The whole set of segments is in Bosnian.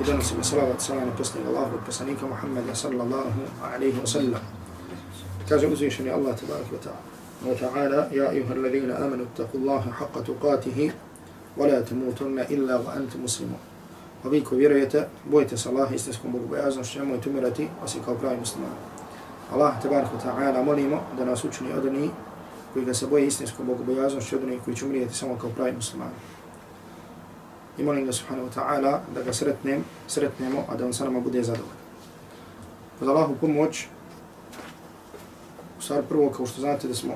i donosimo salavat salam na posljednjeg Allahovog poslanika Muhammeda sallallahu alaihi wa sallam. Kaže uzvišeni Allah tabarak wa ta'ala. Wa ta'ala, ja ayuha alladhina amanu taku Allaha haqqa tuqatihi wa la tamutunna illa wa antum muslimun. A vi ko vjerujete, bojite se Allah istinskom Bogu bojaznošću, nemojte umirati, osim kao pravi muslimani. Allah tabarak wa ta'ala molimo da nas učini od onih koji ga se boje istinskom Bogu bojaznošću, od onih koji će umrijeti samo kao pravi muslimani i molim ga subhanahu wa ta'ala da ga sretnem, sretnemo, a da on sa nama bude zadovoljan. Uz Allahu pomoć, u stvari prvo, kao što znate da smo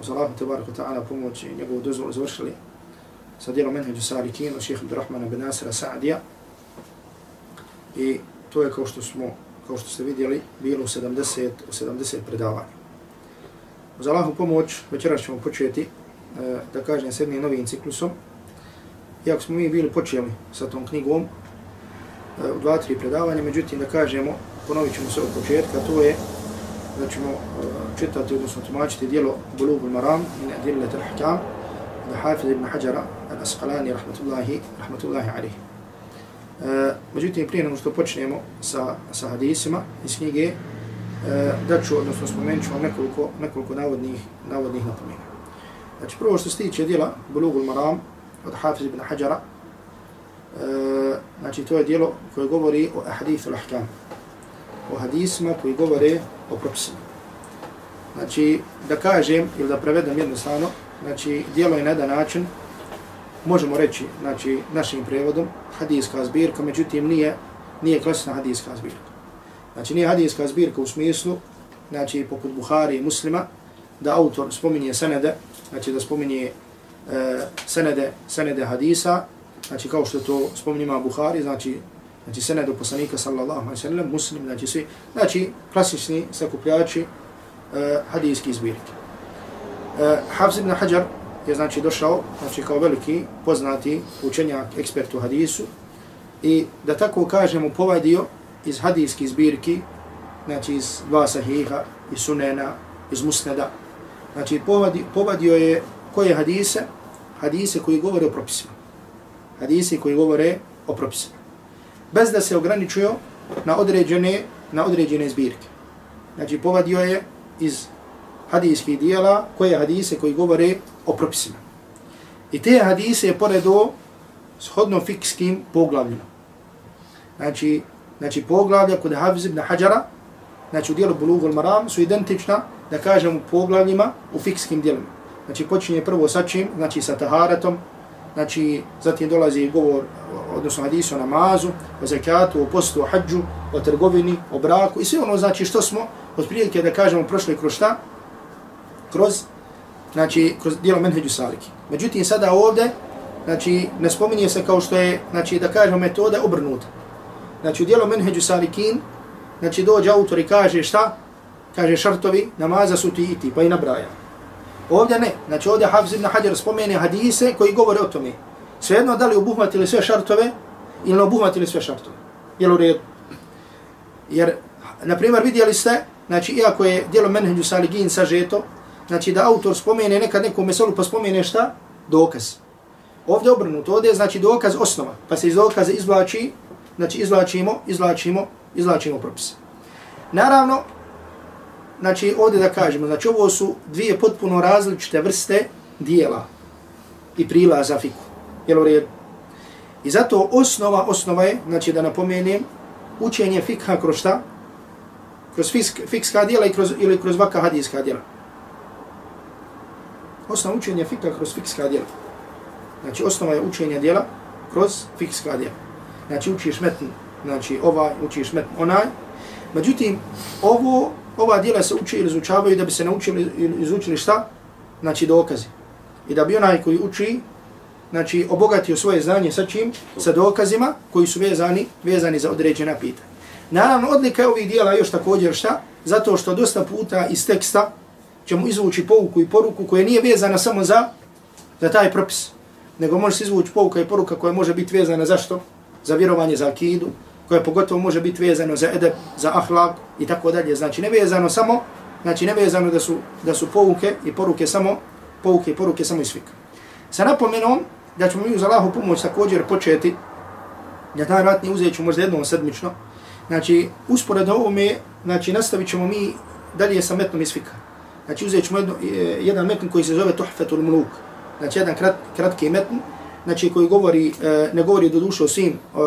uz Allahu tabarak wa ta'ala pomoć i njegovu dozvolu završili sa dijelom menheđu Sarikin od šeha Abdurrahmana bin Nasira Sa'adija i to je kao što smo, kao što ste vidjeli, bilo u 70, u 70 predavanja. Uz Allahu pomoć, večeras ćemo početi, e, da kažem, s jednim novim ciklusom, iako smo mi bili počeli sa tom knjigom e, u dva, tri predavanja, međutim da kažemo, ponovit ćemo se od početka, to je da ćemo e, čitati, odnosno tumačiti dijelo Bulubul Maram i Adillet al-Hikam da Hafiz ibn Hajara al-Asqalani, rahmatullahi, rahmatullahi alihi. E, međutim, prije nego što počnemo sa, sa hadisima iz knjige, e, da ću, odnosno spomenut ću vam nekoliko, nekoliko navodnih, navodnih napomena. Znači, prvo što se tiče dijela Bulugul Maram, od Hafiz ibn Hajara. E, znači, to je dijelo koje govori o ahadithu l-ahkam. O hadisima koji govore o propisima. Znači, da kažem ili da prevedem jednostavno, znači, dijelo je na jedan način, možemo reći, znači, našim prevodom, hadijska zbirka, međutim, nije, nije klasična hadijska zbirka. Znači, nije hadijska zbirka u smislu, znači, poput Buhari i muslima, da autor spominje senede, znači da spominje E, senede, senede hadisa, znači kao što to spominjima Buhari, znači, znači senedu poslanika sallallahu alaihi sallam, muslim, znači svi, znači klasični sakupljači e, hadijski zbirki. E, Hafz ibn Hajar je znači došao, znači kao veliki, poznati učenjak, ekspert u hadisu, i da tako kažemo povadio iz hadijskih zbirki, znači iz dva sahiha, iz sunena, iz musneda, znači povadio, povadio je koje hadise? Hadise koji govore o propisima. Hadise koji govore o propisima. Bez da se ograničuju na određene, na određene zbirke. Znači, povadio je iz hadijskih dijela koje hadise koji govore o propisima. I te hadise je poredo shodno fikskim poglavljima. Znači, znači poglavlja kod Hafiz ibn Hajara, znači u dijelu Bulugul Maram, su identična, da kažemo, poglavljima u fikskim dijelima. Znači počinje prvo sa čim, znači sa taharatom, znači zatim dolazi govor, odnosno hadis o namazu, o zakatu, o postu, o hađu, o trgovini, o braku i sve ono znači što smo od prilike da kažemo prošli kroz šta? Kroz, znači, kroz dijelo menheđu saliki. Međutim, sada ovdje, znači, ne spominje se kao što je, znači, da kažemo metoda obrnuta. Znači, u dijelo menheđu salikin, znači, dođe autor i kaže šta? Kaže šartovi namaza su ti i ti, pa i nabraja. Ovdje ne. Znači ovdje Hafiz ibn Hajar spomene hadise koji govore o tome. Svejedno da li obuhvatili sve šartove ili ne obuhvatili sve šartove. Jel u redu? Jer, na primjer, vidjeli ste, znači, iako je dijelo Menheđu Saligin sažeto, znači da autor spomene nekad neku meselu pa spomene šta? Dokaz. Ovdje obrnuto, ovdje je znači dokaz osnova, pa se iz dokaza izvlači, znači izvlačimo, izvlačimo, izvlačimo propise. Naravno, znači ovdje da kažemo, znači ovo su dvije potpuno različite vrste dijela i prilaza fiku. Jel u redu? I zato osnova, osnova je, znači da napomenem, učenje fikha kroz šta? Kroz fisk, fikska djela i kroz, ili kroz vaka hadijska dijela. Osnova učenja fikha kroz fikska djela. Znači osnova je učenja djela kroz fikska djela. Znači učiš metn, znači ovaj, učiš metn onaj. Međutim, ovo, ova dijela se uče ili izučavaju da bi se naučili izučili šta? Znači dokazi. I da bi onaj koji uči znači obogatio svoje znanje sa čim? Sa dokazima koji su vezani, vezani za određena pitanja. Naravno, odlika ovih dijela još također šta? Zato što dosta puta iz teksta ćemo izvući pouku i poruku koja nije vezana samo za, za taj propis, nego može se izvući pouka i poruka koja može biti vezana za što? Za vjerovanje, za akidu, koje pogotovo može biti vezano za edeb, za ahlak i tako dalje. Znači, ne vezano samo, znači ne vezano da su, da su pouke i poruke samo, pouke i poruke samo iz fika. Sa napomenom, da ćemo mi uz Allahu pomoć također početi, ja taj ratni uzet ću možda jednom sedmično, znači uspored ovome, znači nastavit ćemo mi dalje sa metnom iz fika. Znači uzet ćemo jedno, e, jedan metn koji se zove Tuhfetul Muluk, znači jedan krat, kratki metn, znači koji govori, e, ne govori do duše o svim e,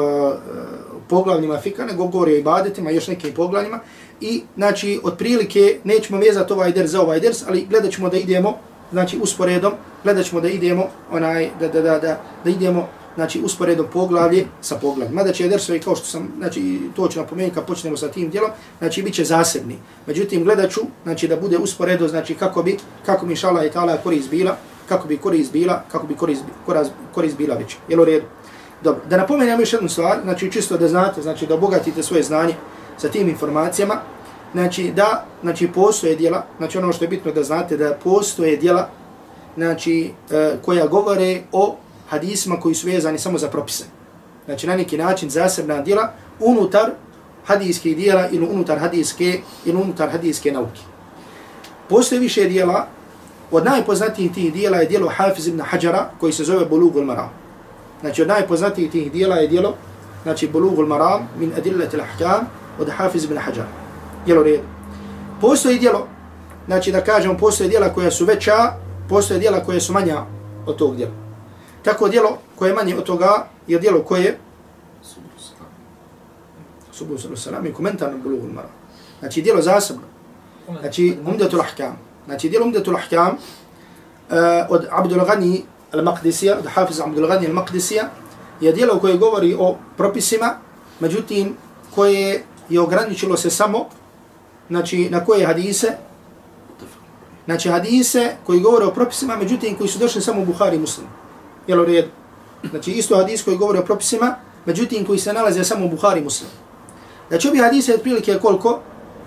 poglavljima fika, nego govori o ibadetima, još nekim poglavljima, i znači otprilike nećemo vezati ovaj ders za ovaj ders, ali gledat ćemo da idemo znači usporedom, gledat ćemo da idemo, onaj, da, da, da, da, da idemo, znači usporedom poglavlje sa poglavljem. Mada će dersovi, kao što sam, znači to ću napomenuti kad počnemo sa tim djelom, znači bit će zasebni. Međutim, gledat ću, znači da bude usporedo, znači kako bi, kako mi šala i tala korist bila, kako bi korist bila, kako bi korist, korist, korist bila već. Jel u redu? Dobro, da napomenem još jednu stvar, znači čisto da znate, znači da obogatite svoje znanje sa tim informacijama, znači da znači postoje djela, znači ono što je bitno da znate da postoje djela znači e, koja govore o hadisima koji su vezani samo za propise. Znači na neki način zasebna djela unutar hadijskih djela ili unutar hadijske ili unutar hadijske nauke. Postoje više dijela, od najpoznatijih tih djela je djelo Hafiz ibn Hajara koji se zove Bulugul Maram. Znači od najpoznatijih tih dijela je dijelo, znači Bulugul Maram min adillatil ahkam od Hafiz ibn Hajar. jelo red. Postoji dijelo, znači da kažemo postoje dijela koja su veća, postoje dijela koja su manja od tog dijela. Tako dijelo koje je manje od toga je dijelo koje Subu sallu sallam i komentar na bulugu Maram. Znači dijelo zasebno. Znači umdetul ahkam. Znači dijelo umdetul ahkam uh, od Abdul Ghani al-Maqdisija, od Hafiz Abdul Ghani al-Maqdisija, je dijelo koje govori o propisima, međutim koje je ograničilo se samo znači na koje hadise? Znači hadise koji govore o propisima, međutim koji su došli samo u Buhari muslim. Jel u redu? Znači isto hadis koji govore o propisima, međutim koji se nalaze samo u Buhari muslim. Znači obi hadise je otprilike koliko?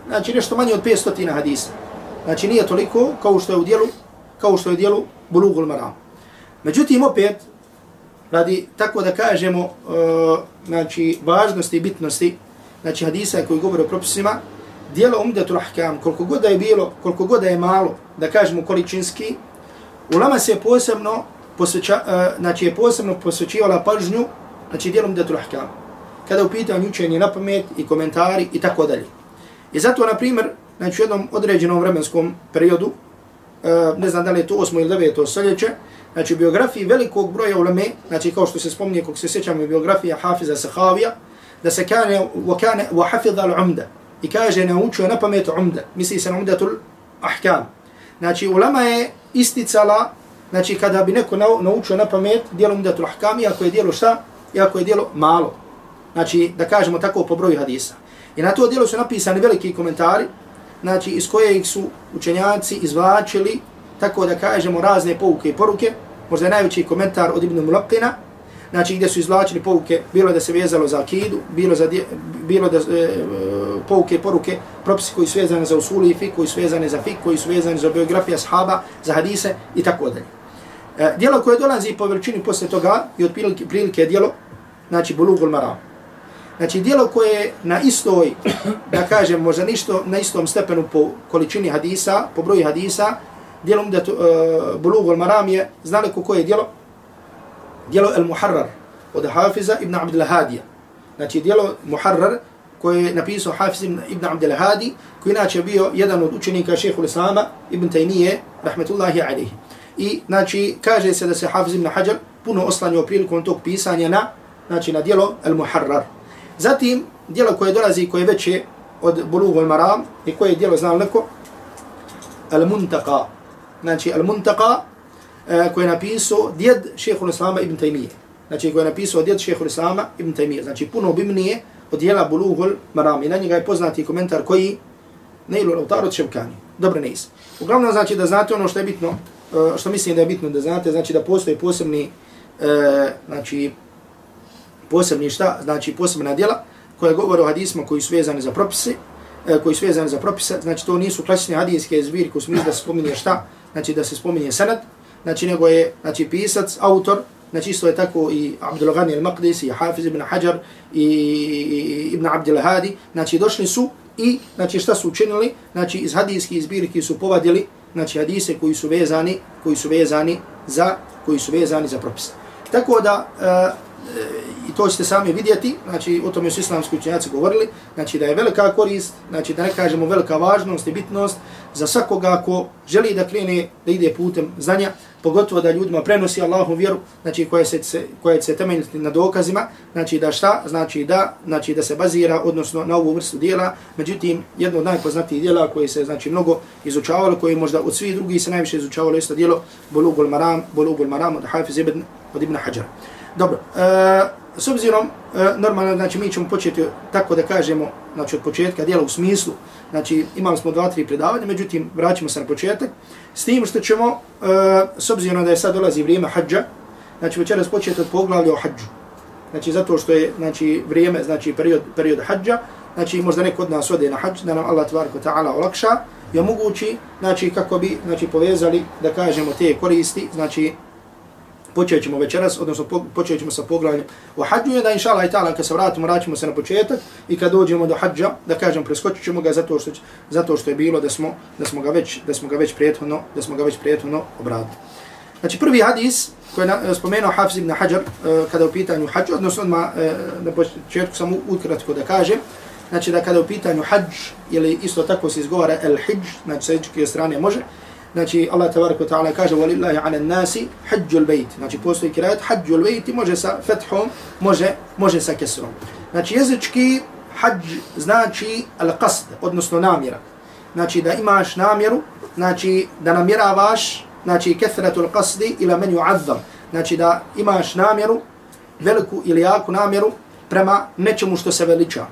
Znači nešto manje od 500 hadisa. Znači nije toliko kao što je u dijelu, kao što je u dijelu Bulugul Maram. Međutim opet, radi tako da kažemo, uh, znači važnosti i bitnosti, znači hadisa koji govore o propisima, dijelo umdetul ahkam, koliko god da je bilo, koliko god da je malo, da kažemo količinski, ulama se posebno posveća, uh, znači je posebno posvećivala pažnju, znači dijelo umdetul ahkam. Kada u pitanju učenje na pamet i komentari i tako dalje. I zato, na primjer, znači u jednom određenom vremenskom periodu, uh, ne znam da li je to 8. ili 9. stoljeće, znači u biografiji velikog broja uleme, znači kao što se spominje, kako se sjećamo biografija Hafiza Sahavija, da se kane, wa kane, wa hafidha al-umda, i kaže naučio na pamet umda, misli se na umdatul ahkam. Znači ulama je isticala, znači kada bi neko naučio na pamet dijelo umdatul ahkam, iako je dijelo šta? Iako je dijelo malo. Znači da kažemo tako po broju hadisa. I na to dijelo su napisani veliki komentari, znači iz kojeg su učenjaci izvlačili, tako da kažemo razne pouke i poruke, možda je najveći komentar od Ibn Mulaqina, znači gdje su izvlačili pouke, bilo da se vezalo za akidu, bilo, za dje, bilo da e, e pouke, poruke, propisi koji su vezane za usuli i fik, koji su vezane za fik, koji su vezane za biografije sahaba, za hadise i tako dalje. E, dijelo koje dolazi po veličini posle toga i od prilike, prilike dijelo, znači Bulugul Maram. Znači dijelo koje je na istoj, da kažem, možda ništo na istom stepenu po količini hadisa, po broju hadisa, dijelo da uh, e, Bulugul Maram je, znali ko koje je dijelo? Dijelo El Muharrar od Hafiza ibn Abdel Hadija. Znači dijelo Muharrar koje je napisao Hafiz ibn Abdel Hadi, koji inače bio jedan od učenika šehehu Islama, ibn Taymiye, rahmetullahi alihi. I znači kaže se da se Hafiz ibn Hajar puno oslanio prilikom tog pisanja na znači na dijelo al-Muharrar. Zatim, dijelo koje dolazi, koje veće od Bulugul Maram i koje je dijelo znao neko, al-Muntaka. Znači, al-Muntaka e, koje je napisao djed šehhul Islama ibn Taymiye. Znači, koje je napisao djed šehhul Islama ibn Taymiye. Znači, puno obimnije od dijela Bulughul Maram. I na njega je poznati komentar koji Nailu lautar od Ševkani. Dobro, ne Uglavnom, znači da znate ono što je bitno, e, što mislim da je bitno da znate, znači da postoje posebni, e, znači, posebni šta, znači posebna djela koja govore o hadisma koji su vezani za propise, e, koji su vezani za propise, znači to nisu klasične hadijske zbirke u smislu da se spominje šta, znači da se spominje sanad, znači nego je znači pisac, autor, znači isto je tako i Abdul Ghani al-Maqdis, i Hafiz ibn Hajar, i Ibn Abdul Hadi, znači došli su i znači šta su učinili, znači iz hadijskih zbirki su povadili, znači hadise koji su vezani, koji su vezani za, koji su vezani za propise. Tako da, uh, i to ćete sami vidjeti, znači o tome su islamski učenjaci govorili, znači da je velika korist, znači da ne kažemo velika važnost i bitnost za svakoga ko želi da krene, da ide putem znanja, pogotovo da ljudima prenosi Allahu vjeru, znači koja se, koja se temeljiti na dokazima, znači da šta, znači da, znači da se bazira odnosno na ovu vrstu dijela, međutim jedno od najpoznatijih dijela koje se znači mnogo izučavalo, koje možda od svih drugih se najviše izučavalo isto dijelo Bulugul Maram, Bulugul Maram od Hafiz ibn, od Ibn Hajar. Dobro, e, s obzirom, e, normalno, znači, mi ćemo početi tako da kažemo, znači, od početka, dijela u smislu, znači, imali smo dva, tri predavanja, međutim, vraćamo se na početak, s tim što ćemo, e, s obzirom da je sad dolazi vrijeme hađa, znači, večeras početi od poglavlja o hađu. Znači, zato što je, znači, vrijeme, znači, period, period hađa, znači, možda neko od nas ode na hađ, da nam Allah tvarko ta'ala olakša, i omogući, znači, kako bi, znači, povezali, da kažemo, te koristi, znači, počet ćemo večeras, odnosno počet ćemo sa poglavljem o hađu, da inša Allah i ta'ala kad se vratimo, vraćamo se na početak i kad dođemo do hađa, da kažem, preskočit ćemo ga zato što, zato što je bilo da smo, da smo ga već, da smo ga već prijethodno, da smo ga već prijethodno obradili. Znači prvi hadis koji je spomenuo Hafiz ibn Hajar uh, kada u pitanju hađu, odnosno odmah uh, na početku samo ukratko da kažem, znači da kada u pitanju hađ, ili isto tako se izgovara el hijj, znači sa ičke strane može, Znači Allah tabaraka ta'ala kaže وَلِلَّهِ عَلَى النَّاسِ حَجُّ الْبَيْتِ. Znači postoji kirajat حَجُّ الْبَيْتِ može sa fethom, može može sa kesrom. Znači jezički hađ znači al-qasd, odnosno namjera. Znači da imaš namjeru, znači da namjeravaš, znači kathratul qasdi ila men yu'azzam. Znači da imaš namjeru, veliku ili jaku namjeru prema nečemu što se veliča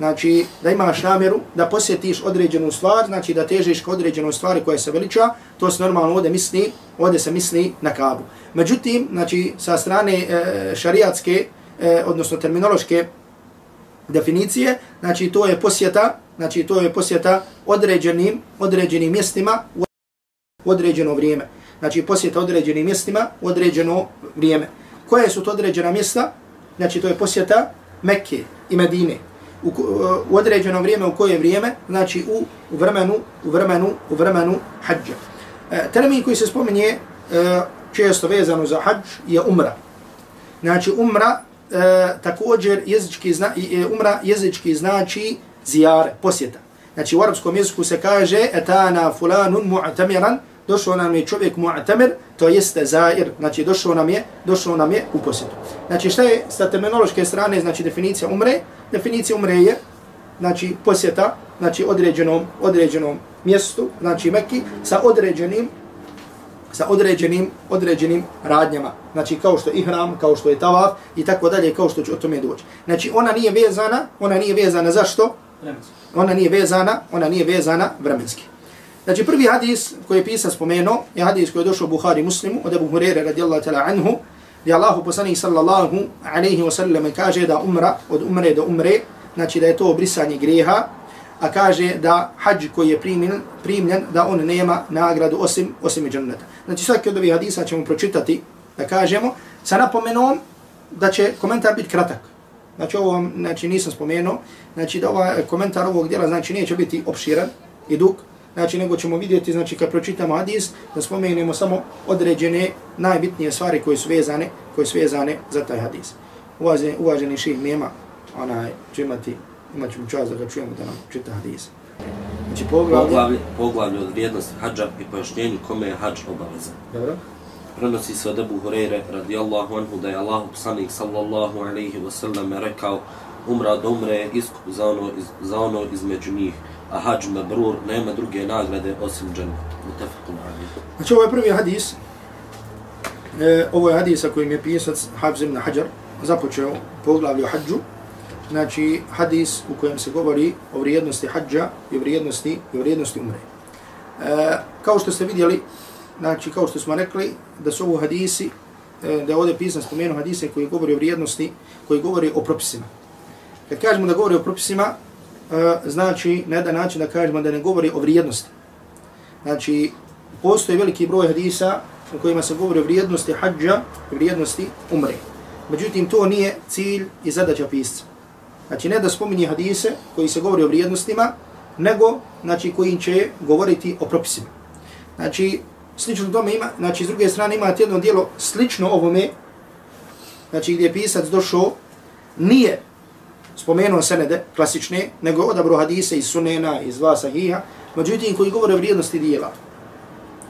znači da imaš namjeru da posjetiš određenu stvar, znači da težiš ka određenoj stvari koja se veliča, to se normalno ovdje misli, ovdje se misli na kabu. Međutim, znači sa strane e, šariatske, e, odnosno terminološke definicije, znači to je posjeta, znači to je posjeta određenim, određenim mjestima u određeno vrijeme. Znači posjeta određenim mjestima u određeno vrijeme. Koje su to određena mjesta? Znači to je posjeta Mekke i Medine u, e, u određeno vrijeme, u koje vrijeme, znači u, vremenu, u vremenu, u vremenu hađa. E, termin koji se spominje e, često vezano za hađ je umra. Znači umra e, također jezički, zna, e, umra jezički znači zijare, posjeta. Znači u arabskom jeziku se kaže etana fulanun mu'tamiran, došao nam je čovjek mu'tamir, to jeste zair, znači došao nam je, došao nam je u posjetu. Znači šta je sa terminološke strane, znači definicija umre, definicija umre je, znači posjeta, znači određenom, određenom mjestu, znači Mekki, sa određenim, sa određenim, određenim radnjama. Znači kao što je ihram, kao što je tavaf i tako dalje, kao što će o tome doći. Znači ona nije vezana, ona nije vezana zašto? Ona nije vezana, ona nije vezana vremenski. Znači prvi hadis koji je pisan spomenuo je hadis koji je došao Buhari muslimu od Abu Hurere radijallahu ta'la anhu gdje Allahu poslanih sallallahu alaihi wa sallam kaže da umra od umre do umre znači da je to obrisanje greha a kaže da hađ koji je primljen, primljen da on nema nagradu osim osim džanneta. Znači svaki od ovih hadisa ćemo pročitati da kažemo sa napomenom da će komentar biti kratak. Znači ovo znači, nisam spomenuo, znači da ovaj komentar ovog dijela znači neće biti opširan i dug, znači nego ćemo vidjeti znači kad pročitamo hadis da spomenemo samo određene najbitnije stvari koje su vezane koje su vezane za taj hadis. Uvaženi uvaženi ših nema onaj će imati imat ćemo čas da ga čujemo da nam čita hadis. Znači poglavlje poglavlje od vrijednosti hadža i pojašnjenju kome je hadž obaveza. Dobro. Prenosi se od Ebu Hureyre radijallahu anhu da je Allah poslanik sallallahu alaihi wa sallam rekao umra da umre iskup za ono, iz, za ono između njih, a hađ mabrur nema druge nagrade osim džene. Mutafakun alaihi. Znači ovo je prvi hadis, e, ovo je hadis kojim je pisac Hafz ibn Hajar započeo poglavlje o hađu, znači hadis u kojem se govori o vrijednosti hađa i o vrijednosti, i o vrijednosti umre. E, kao što ste vidjeli, znači kao što smo rekli, da su ovo hadisi, e, da je ovdje pisan spomenu hadise koji govori o vrijednosti, koji govori o propisima. Kad kažemo da govori o propisima, znači na jedan način da kažemo da ne govori o vrijednosti. Znači, postoji veliki broj hadisa u kojima se govori o vrijednosti hađa i vrijednosti umre. Međutim, to nije cilj i zadaća pisca. Znači, ne da spominje hadise koji se govori o vrijednostima, nego znači, koji će govoriti o propisima. Znači, slično tome ima, znači, s druge strane ima jedno dijelo slično ovome, znači, gdje je pisac došao, nije spomenuo senede klasične, nego odabro hadise iz sunena, iz dva sahiha, međutim, koji govore o vrijednosti dijela.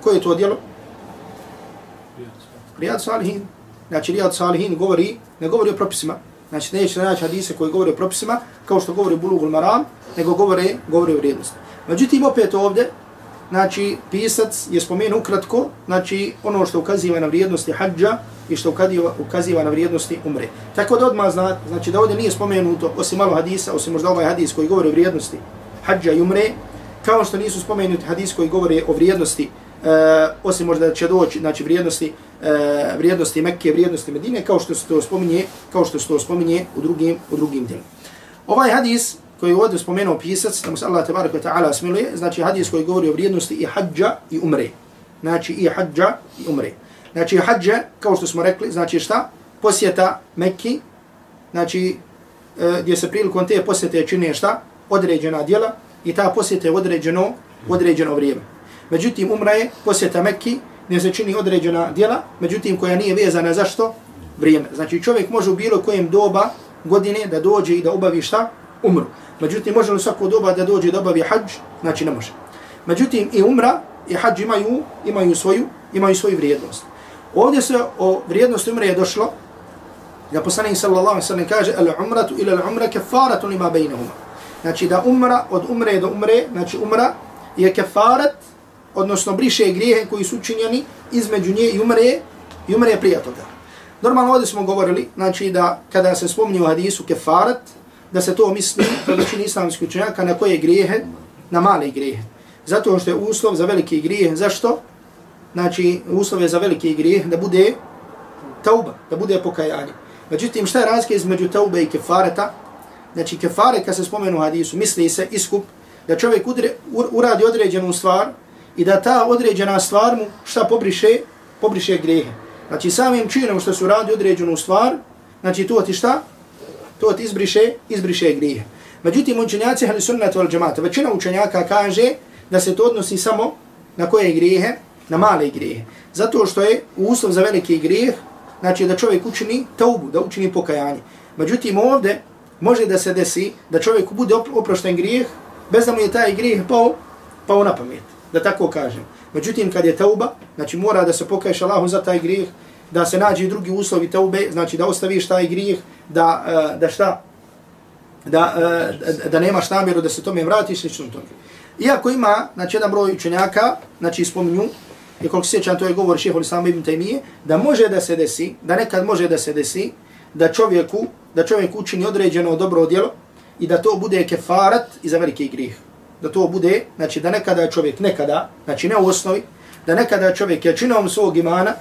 Koje je to dijelo? Rijad Salihin. Znači, Rijad Salihin govori, ne govori o propisima, Znači, neće naći hadise koji govore o propisima, kao što govori Bulugul Maram, nego govore, govore o vrijednosti. Međutim, opet ovdje, znači, pisac je spomenuo ukratko, znači, ono što ukaziva na vrijednosti hađa i što ukaziva, ukaziva na vrijednosti umre. Tako da odmah zna, znači, da ovdje nije spomenuto, osim malo hadisa, osim možda ovaj hadis koji govori o vrijednosti hađa i umre, kao što nisu spomenuti hadis koji govori o vrijednosti e, osim možda će doći znači vrijednosti e, vrijednosti Mekke, vrijednosti Medine kao što se to spominje, kao što se to spominje u drugim u drugim djelima. Ovaj hadis koji je ovdje spomenuo pisac, da mu se Allah tebarek ta'ala smiluje, znači hadis koji govori o vrijednosti i hađa i umre. Znači i hađa i umre. Znači hađa, kao što smo rekli, znači šta? Posjeta Mekke, znači uh, gdje se prilikom te posjete čine šta? Određena djela i ta posjeta je određeno, određeno vrijeme. Međutim, umra je posjeta Mekki, ne se čini određena djela, međutim, koja nije vezana za što? Vrijeme. Znači, čovjek može u bilo kojem doba godine da dođe i da obavi šta? Umru. Međutim, može li svako doba da dođe da obavi hađ? Znači, ne može. Međutim, i umra i hađ imaju, imaju, svoju, imaju svoju vrijednost. Ovdje se o vrijednosti umre je došlo, da poslanik sallallahu alaihi sallam kaže, al umratu ila al umra kefaratu lima bejnehuma. Znači, da umra od umre do umre, znači umra je kefarat odnosno briše grijehe koji su učinjeni između nje i umre, i umre prije toga. Normalno ovdje smo govorili, znači da kada se spominje u hadisu kefarat, da se to misli kod većini znači islamskih učenjaka na koje grijehe, na male grijehe. Zato što je uslov za veliki grijeh, zašto? Znači, uslov je za veliki grijeh da bude tauba, da bude pokajanje. Međutim, šta je razlika između taube i kefareta? Znači, kefare, kad se spomenu u hadisu, misli se iskup da čovjek udre, uradi određenu stvar, i da ta određena stvar mu šta pobriše, pobriše grijehe. Znači samim činom što su uradi određenu stvar, znači to ti šta? To ti izbriše, izbriše grije. Međutim, učenjaci hali sunnata wal džemata, većina učenjaka kaže da se to odnosi samo na koje grehe? Na male grehe. Zato što je uslov za veliki grijeh, znači da čovjek učini taubu, da učini pokajanje. Međutim, ovdje može da se desi da čovjek bude oprošten grijeh, bez da mu je taj grijeh pao, pao na pamet da tako kažem. Međutim, kad je tauba, znači mora da se pokaješ Allahu za taj grijeh, da se nađe drugi uslovi taube, znači da ostaviš taj grijeh, da, e, da šta, da, e, da nemaš namjeru da se tome vratiš, slično tome. Iako ima, znači, jedan broj učenjaka, znači, spominju, i koliko se sjećam, to je govor šeho Islama ibn Taymiye, da može da se desi, da nekad može da se desi, da čovjeku, da čovjek učini određeno dobro djelo i da to bude kefarat i za veliki grijeh da to bude, znači da nekada čovjek nekada, znači ne u osnovi, da nekada čovjek jačinom svog imana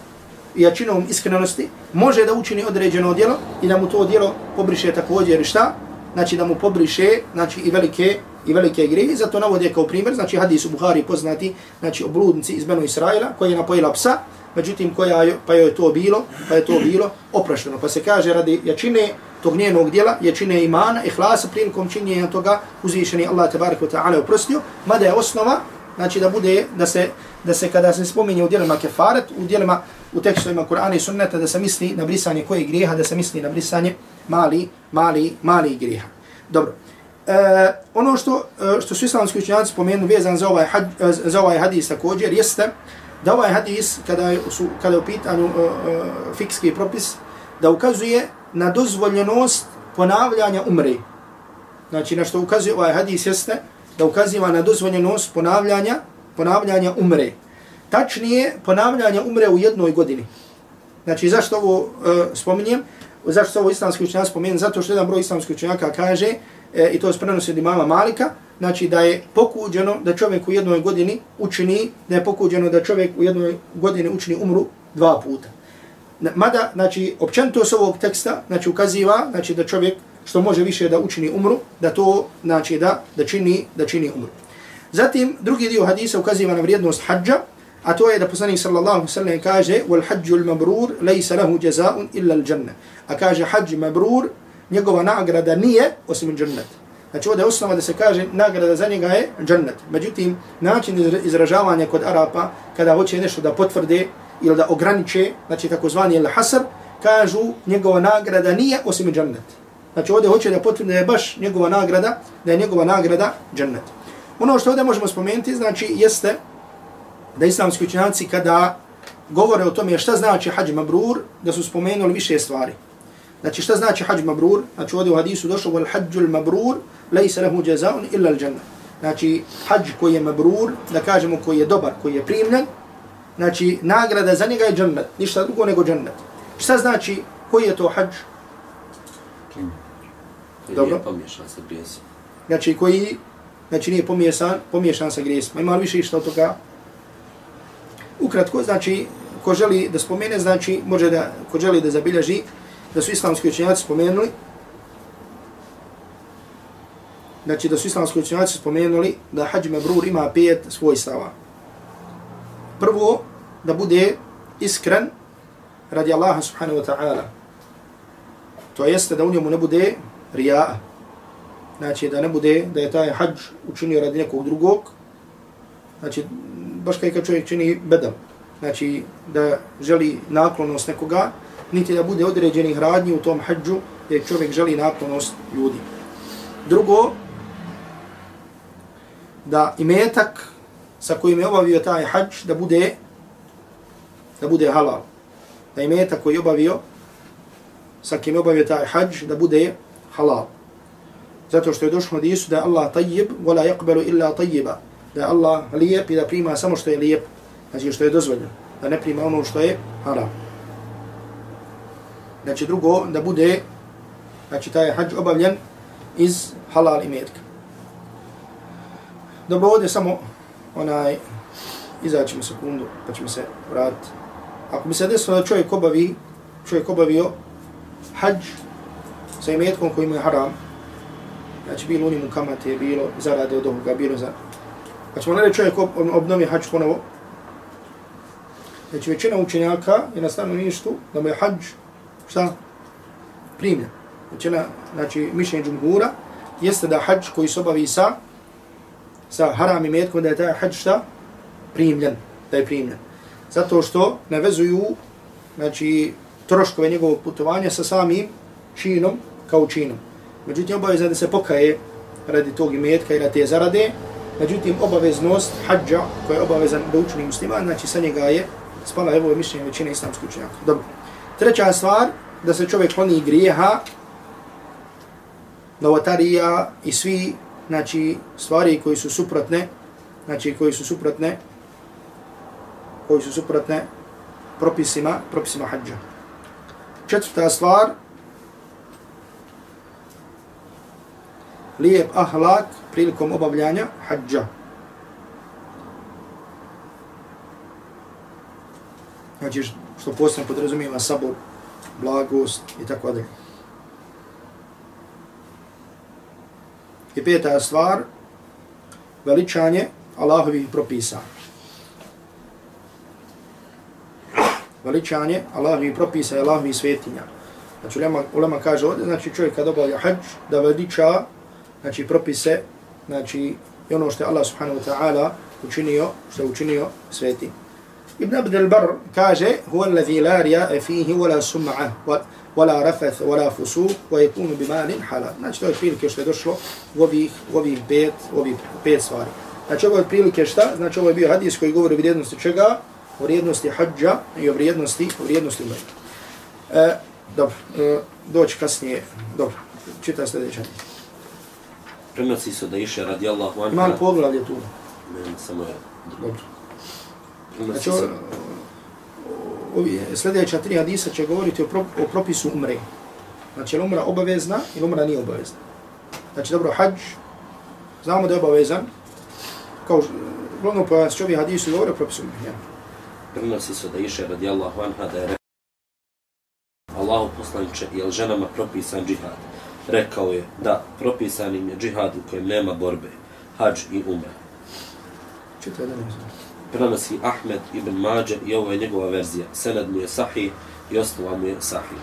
i jačinom iskrenosti može da učini određeno djelo i da mu to djelo pobriše također šta? Znači da mu pobriše znači, i velike i velike grehe. Zato navode kao primjer, znači hadis u Buhari poznati, znači o bludnici iz Benu Israila koja je napojila psa, međutim koja je, pa je to bilo, pa je to bilo oprašteno. Pa se kaže radi jačine tog njenog djela, jačine imana i hlasa prilikom činjenja toga uzvišeni Allah tabarik wa ta'ala oprostio, mada je osnova, znači da bude, da se, da se kada se spominje u dijelima kefaret, u dijelima, u tekstovima Kur'ana i sunneta, da se misli na brisanje koje grijeha, da se misli na brisanje mali, mali, mali grijeha. Dobro. E, ono što, e, što su islamski učenjaci spomenu vezan za ovaj, had, e, za ovaj hadis također jeste da ovaj hadis, kada je, su, kada je u pitanju uh, uh, fikski propis, da ukazuje na dozvoljenost ponavljanja umre. Znači, na što ukazuje ovaj hadis jeste, da ukaziva na dozvoljenost ponavljanja, ponavljanja umre. Tačnije, ponavljanja umre u jednoj godini. Znači, zašto ovo uh, spominjem? Zašto ovo islamski učenjak spominjem? Zato što jedan broj islamskih učenjaka kaže, e, i to se prenosi od imama Malika, znači da je pokuđeno da čovjek u jednoj godini učini, da je pokuđeno da čovjek u jednoj godini učini umru dva puta. Mada, znači, općenito s ovog teksta, znači, ukaziva, znači, da čovjek što može više da učini umru, da to, znači, da, da čini, da čini umru. Zatim, drugi dio hadisa ukaziva na vrijednost hađa, a to je da poslanik sallallahu sallam kaže wal hađu al mabrur lejsa lahu jazaun illa al džanne. A kaže hađ mabrur, njegova nagrada nije osim džennet. Znači ovdje je osnova da se kaže nagrada za njega je džennet. Međutim, način izražavanja kod Arapa, kada hoće nešto da potvrde ili da ograniče, znači takozvani il hasr, kažu njegova nagrada nije osim džennet. Znači ovdje hoće da potvrde da je baš njegova nagrada, da je njegova nagrada džennet. Ono što ovdje možemo spomenuti, znači jeste da islamski učenjaci kada govore o tome šta znači hađ mabrur, da su spomenuli više stvari. Znači šta znači hađ mabrur? Znači ovdje u hadisu došlo wal hađul mabrur lejse lehu jazaun illa al. Znači hađ koji je mabrur, da kažemo koji je dobar, koji je primljen, znači nagrada za njega je džennet, ništa drugo nego džennet. Šta znači koji je to hađ? Dobro. Nije pomiješan sa grijesom. Znači koji znači nije pomiješan, pomiješan sa grijesima. Ima li više što od toga? Ukratko, znači, ko želi da spomene, znači, može da, ko želi da zabilježi, da su islamski učenjaci spomenuli, znači da su islamski učenjaci spomenuli da hađ mebrur ima pet svojstava. Prvo, da bude iskren radi Allaha subhanahu wa ta'ala. To jeste da u njemu ne bude rija. Znači da ne bude da je taj hađ učinio radi nekog drugog. Znači, baš kaj kad čovjek čini bedel. Znači da želi naklonost nekoga, niti da bude određenih radnji u tom hađu gdje čovjek želi naklonost ljudi. Drugo, da imetak sa kojim je obavio taj hađ da bude da bude halal. Da imetak koji je obavio sa kim je obavio taj hađ da bude halal. Zato što je došlo na disu da je Allah tajib, vola yakbalu illa tajiba. Da je Allah lijep i da prima samo što je lijep, znači što je dozvoljeno. Da ne prima ono što je haram. Znači drugo, da bude, znači taj hađ obavljen iz halal imetka. Dobro, ovdje samo onaj, izaćemo sekundu, pa ćemo se vratiti. Ako bi se desilo da čovjek obavi, čovjek obavio hađ sa imetkom koji mu je haram, znači bilo u njemu kamate, bilo zarade od ovoga, bilo za... Pa ćemo nade čovjek ob obnovi hađ ponovo, znači većina učenjaka je na stanu ništu da mu je hađ šta? Primljen. Većina, znači mišljenje džumhura jeste da hađ koji se obavi sa, sa haram imetkom, da je taj hađ šta? Primljen. Da je primljen. Zato što navezuju znači, troškove njegovog putovanja sa samim činom kao činom. Međutim, obavezno da se pokaje radi tog imetka i na te zarade. Međutim, obaveznost hađa koja je obavezan da učini musliman, znači sa njega je spala evo mišljenje većine islamskih učenjaka. Dobro. Treća stvar, da se čovjek kloni grijeha, novotarija i svi znači, stvari koji su suprotne, znači koji su suprotne, koji su suprotne propisima, propisima hađa. Četvrta stvar, lijep ahlak prilikom obavljanja hađa. Znači, što posebno podrazumijeva sabor, blagost i tako dalje. I peta stvar, veličanje Allahovih propisa. Veličanje Allahovih propisa i Allahovih svetinja. Znači, ulema, ulema kaže ovdje, znači čovjek kad obavlja hađ, da veliča znači, propise, znači, i ono što je Allah subhanahu wa ta'ala učinio, što je učinio sveti. Ibn Abd al-Bar kaže huwa alladhi la riya'a fihi wala sum'a wala rafath wala fusu, wa yakunu bi malin halal. Znači to je prilike što je došlo u ovih, u ovih pet, u ovih pet stvari. Znači ovo je prilike šta? Znači ovo je bio hadis koji govori o vrijednosti čega? O vrijednosti hađa i o vrijednosti, o vrijednosti umre. E, dobro, e, doći kasnije, dobro, čitaj sljedeća. Prenosi se da iše radijallahu anha. Ima li poglavlje tu? Ne, samo je. Dobro. Prenosi Znači, se. o- ovi, sljedeća tri hadisa će govoriti o, pro, o propisu umre. Znači, je umra obavezna ili umra nije obavezna? Znači, dobro, hađ, znamo da je obavezan, kao, uglavnom pa s ovi hadisu govori o propisu umre. Ja. Prenosi se da iše radijallahu anha da je rekao Allahu poslaniče, je li ženama propisan džihad? Rekao je da propisan im je džihad u kojem nema borbe, hađ i umre. Prenosi Ahmed ibn Mađe i ovo je njegova verzija. Sened mu je sahih i ostala mu je sahih.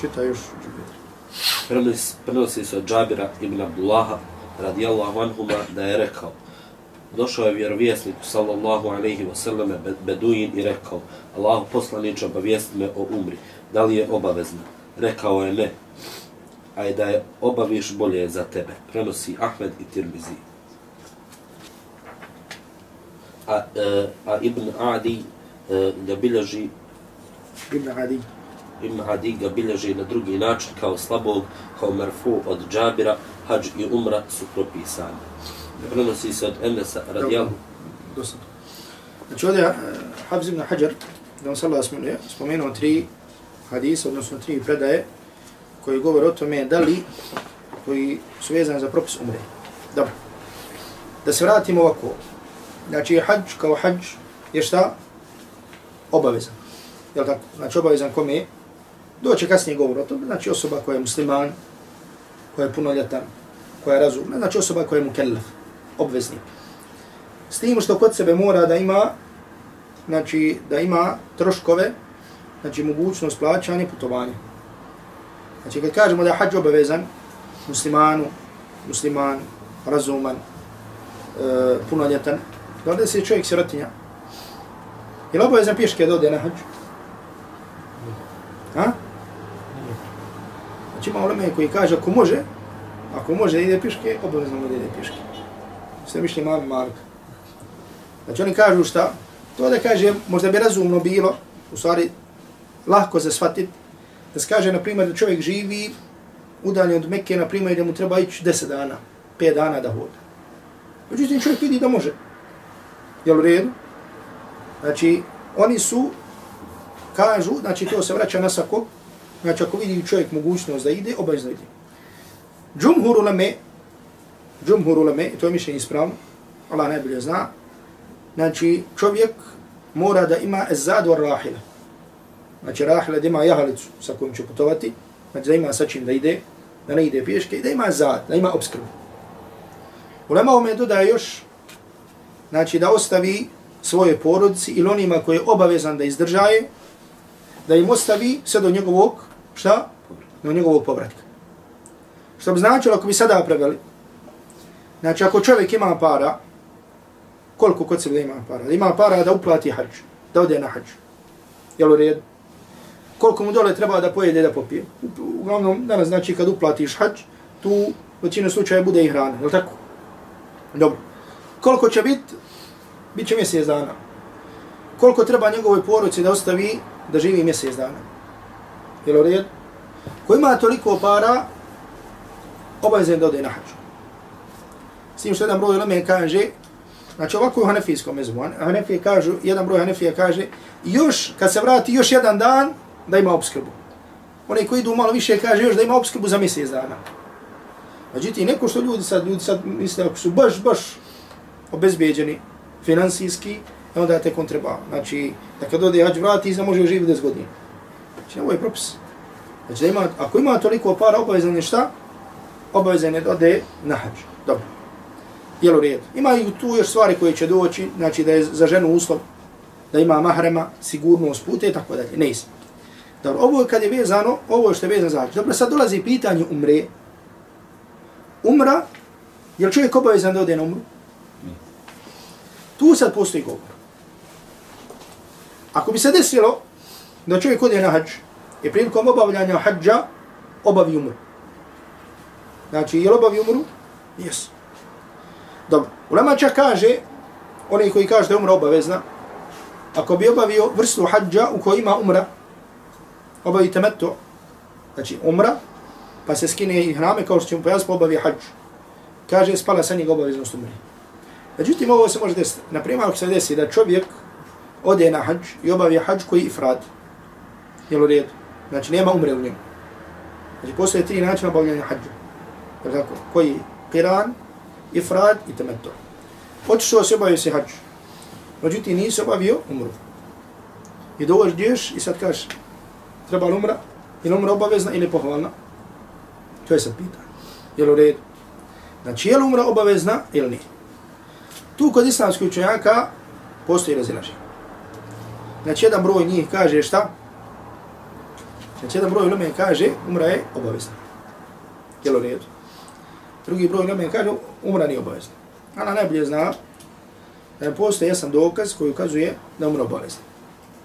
Čitaj još. Prenosi, prenosi se od Džabira ibn Abdullaha radijallahu anhuma da je rekao Došao je vjerovjesnik sallallahu alaihi wa sallam Beduin i rekao Allahu poslaniče obavijesti me o umri. Da li je obavezno? Rekao je ne. A je da je obaviš bolje je za tebe. Prenosi Ahmed i Tirmizi. A, e, a Ibn Adi e, ga bilježi Ibn Adi. Ibn Adi ga bilježi na drugi način kao slabog, kao merfu od Džabira, hađ i umra su propisani. Prenosi se od Enesa radijal. Dosta. Znači ovdje uh, Habz ibn Hajar, da on sallahu spomenuo, spomenuo tri hadisa, odnosno tri predaje, koji govore o tome da li, koji su vezani za propis umre. Dobro. Da se vratimo ovako. Znači hađ kao hađ je šta? Obavezan. Jel tako? Znači obavezan kome je? Doće kasnije govor o tome. Znači osoba koja je musliman, koja je punoljetan, koja je razumna, znači osoba koja je mukellaf, obvezni. S tim što kod sebe mora da ima, znači da ima troškove, znači mogućnost plaćanja putovanja. Znači kad kažemo da je hađ obavezan muslimanu, musliman, razuman, e, punoljetan, da li se čovjek sirotinja? Je li obavezan pješke da ode na hađ? Ha? Znači ima uleme koji kaže ako može, ako može da ide pješke, obavezno da ide pješke. Sve mišlji mami Mark. Znači oni kažu šta? To da kaže, možda bi razumno bilo, u stvari lahko za shvatit, da se kaže, na primjer, da čovjek živi udaljen od Mekke, na primjer, da mu treba ići 10 dana, 5 dana da hoda. Međutim, čovjek vidi da može. Jel u redu? Znači, oni su, kažu, znači to se vraća na svakog, znači ako vidi čovjek mogućnost da ide, obavezno ide. Džumhur ulame, džumhur uleme, to je mišljenje ispravno, Allah najbolje zna, znači čovjek mora da ima ezad var rahila. Znači rahila da ima jahalicu sa kojim će putovati, znači da ima sa čim da ide, da ne ide pješke, i da ima ezad, da ima obskrbu. Ulema ome dodaje još, znači da ostavi svoje porodici ili onima koji je obavezan da izdržaje, da im ostavi sve do njegovog, šta? Do njegovog povratka. Što bi značilo ako bi sada preveli, znači ako čovjek ima para, koliko kod sebe da ima para? Da ima para da uplati hađ, da ode na hađ. Jel u redu? Koliko mu dole treba da pojede da popije? Uglavnom, danas znači kad uplatiš hađ, tu u većinu slučaja bude i hrana, jel tako? Dobro. Koliko će biti? Bit će mjesec dana. Koliko treba njegovoj poruci da ostavi da živi mjesec dana? Jel u redu? Ko ima toliko para, obavezen da ode na hađu. S tim što jedan broj uleme kaže, znači ovako u Hanefijskom mezmu, Hanefije kažu, jedan broj Hanefija kaže, još, kad se vrati još jedan dan, da ima obskrbu. Oni koji idu malo više kaže još da ima obskrbu za mjesec dana. Međutim, neko što ljudi sad, ljudi sad misle, ako su baš, baš obezbeđeni finansijski, onda te on treba. Znači, da kad ode hađ vrati, iza može živjeti 10 godina. Znači, ovo je propis. Znači, da ima, ako ima toliko para, obavezan je šta? Obavezan je da ode na hađ. Dobro. Jel u redu. Ima i tu još stvari koje će doći, znači da je za ženu uslov da ima mahrema, sigurnost puta i tako dalje. Ne isam. Dobro, ovo je kad je vezano, ovo je što je vezano za hađ. Dobro, sad dolazi pitanje umre. Umra, je li čovjek obavezan da ode na umru? Tu sad postoji govor. Ako bi se desilo da čovjek ode na hađ i prilikom obavljanja hađa obavi umru. Znači, je li obavi umru? Jesu. Dobro. Ulema čak kaže, onaj koji kaže da je umra obavezna, ako bi obavio vrstu hađa u kojoj ima umra, obavi temeto, znači umra, pa se skine i hrame kao što ćemo pojasniti, pa obavi hađ. Kaže, spala sa njega obaveznost umri. Međutim, ovo se može desiti. Naprimjer, ako se desi da čovjek ode na hađ i obavi hađ koji je ifrad, jel u redu? Znači, nema umre u njemu. Znači, postoje tri načina obavljanja hađa. Jel tako? Koji? Qiran, ifrad i temetu. Otišao se obavio se hađ. Međutim, nisi obavio umru. I dođeš i sad kažeš, treba li umra? Je umra obavezna ili pohvalna? To je sad pitanje. Je li u redu? Znači, je li umra obavezna ili nije? Tu kod islamskih učenjaka postoji razilaženje. Znači, jedan broj njih kaže šta? Znači, jedan broj lume kaže umra je obavezna. Je li u redu? Drugi broj lume kaže umra nije obavezna. Ana najbolje zna da postoji jasan dokaz koji ukazuje da umra obavezna.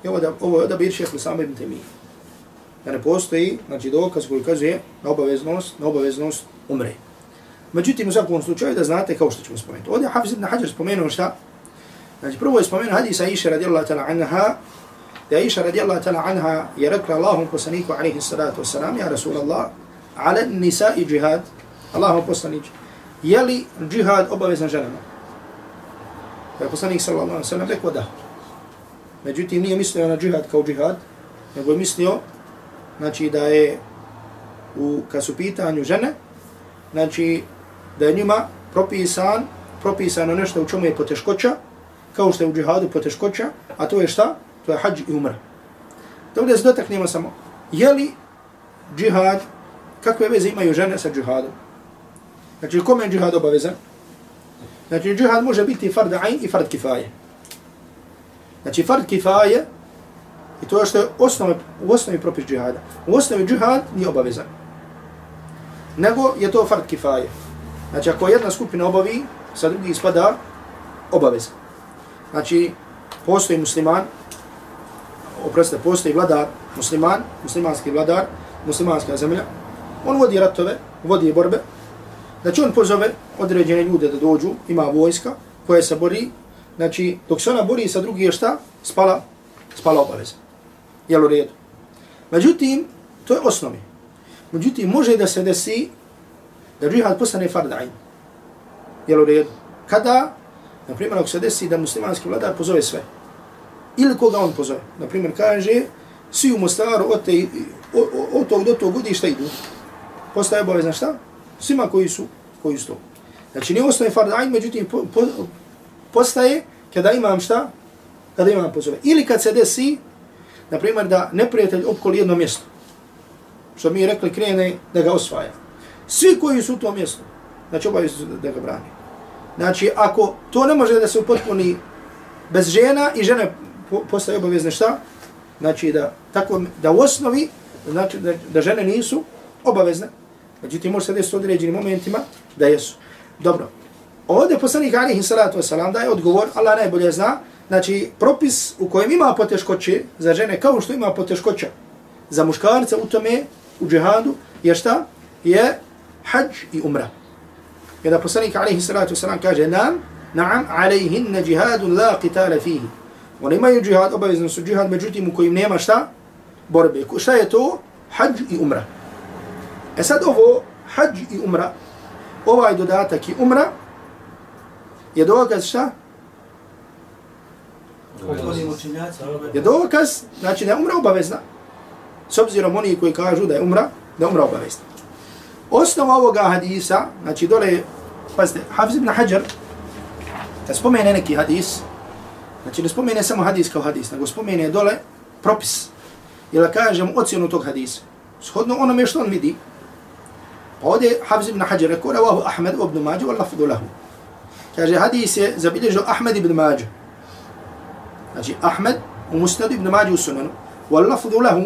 I ovo, da, ovo je odabir šehr Lusama ibn Temih. Da ne postoji znači, dokaz koji ukazuje na obaveznost, na obaveznost umre. Međutim, u svakom slučaju da znate kao što ćemo spomenuti. Ovdje Hafiz ibn Hajar spomenuo šta? Znači, prvo je spomenuo hadisa Aisha radijallahu ta'la anha, da Aisha radijallahu ta'la anha je rekla Allahom poslaniku alaihi salatu wasalam, ja Rasulallah, ala nisa i džihad, Allahov poslaniku, je li džihad obavezan ženama? Pa je poslanik sallallahu alaihi sallam rekao da. Međutim, nije mislio na džihad kao džihad, nego je mislio, znači, da je, u, kad su pitanju žene, znači, da je njima propisan, propisano nešto u čemu je poteškoća, kao što je u džihadu poteškoća, a to je šta? To je hađ i umr. Da ovdje se dotaknemo samo, je li džihad, kakve veze imaju žene sa džihadom? Znači, kome je džihad obavezan? Znači, džihad može biti fard ain i fard kifaje. Znači, fard kifaje, i to je što je osnovi, u osnovi propis džihada. U osnovi džihad nije obavezan. Nego je to fard kifaje. Znači, ako jedna skupina obavi, sa drugi ispada obavezan. Znači, postoji musliman, oprostite, postoji vladar, musliman, muslimanski vladar, muslimanska zemlja, on vodi ratove, vodi borbe, Znači on pozove određene ljude da dođu, ima vojska koja se bori, znači dok se ona bori sa drugi je šta? Spala, spala obaveza. Jel u redu? Međutim, to je osnovi. Međutim, može da se desi da džihad postane fardajn. Jel u redu? Kada, na primjer, ako se desi da muslimanski vladar pozove sve, ili koga on pozove, na primjer, kaže, svi u Mostaru od, te, od, od tog do tog godišta idu, postaje obavezna šta? Svima koji su koji su to. Znači ne ostaje fard ajn, međutim po, po, postaje kada imam šta? Kada imam pozove. Ili kad se desi, na primjer, da neprijatelj opkoli jedno mjesto. Što mi rekli, krene da ga osvaja. Svi koji su u tom mjestu, znači obavio su da ga brani. Znači, ako to ne može da se upotpuni bez žena i žene postaje obavezne šta? Znači, da, tako, da u osnovi, znači da, da žene nisu obavezne, Međutim, može se desiti u određenim momentima da jesu. Dobro. Ovdje poslanik alihi salatu wasalam daje odgovor, Allah najbolje zna, znači propis u kojem ima poteškoće za žene kao što ima poteškoća za muškarca u tome, u džihadu, je šta? Je hađ i umra. Kada poslanik alihi salatu wasalam kaže nam, naam, alaihin džihadun la qitala fihi. Oni imaju džihad, obavezno su džihad, međutim u kojim nema šta? Borbe. Šta je to? Hađ i umra. E sad ovo, hađ i umra, ovaj dodatak i umra, je dokaz šta? Je dokaz, znači da je umra obavezna. S obzirom oni koji kažu da je umra, da je umra obavezna. Osnova ovoga hadisa, znači dole, pazite, Hafiz ibn Hajar, da spomene neki hadis, znači ne spomene samo hadis kao hadis, nego spomene dole propis, ili kažem ocjenu tog hadisa. Shodno onome što on vidi, Pa ovdje Hafiz ibn Hajar rekao, ravahu Ahmed ibn Mađe, wa lafdu lahu. Kaže, hadis je zabilježio Ahmed ibn Mađe. Znači, Ahmed u Musnadu ibn Mađe u sunanu, wa lafdu lahu,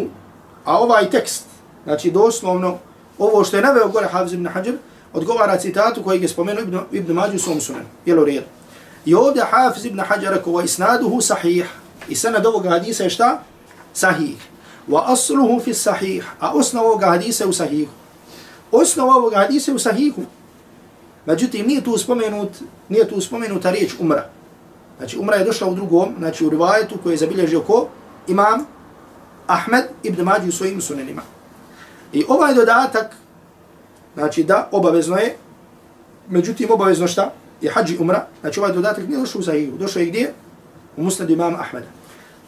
a ovaj tekst, znači doslovno, ovo što je naveo gore Hafiz ibn Hajar, odgovara citatu koji je spomenuo ibn, ibn Mađu u svom sunanu. Jel u redu? I ovdje Hafiz ibn Hajar rekao, wa isnaduhu sahih. I sanad ovoga hadisa je šta? Sahih. Wa asluhu fi sahih. A osnov ovoga hadisa je u sahihu osnova ovoga hadisa u sahihu. Međutim, nije tu spomenut, nije tu spomenuta riječ umra. Znači, umra je došla u drugom, znači u rivajetu koji je zabilježio ko? Imam Ahmed ibn Mađi u svojim sunenima. I ovaj dodatak, znači da, obavezno je, međutim obavezno šta? Je hađi umra, znači ovaj dodatak nije došao u sahihu, došao je gdje? U musnad imam Ahmeda.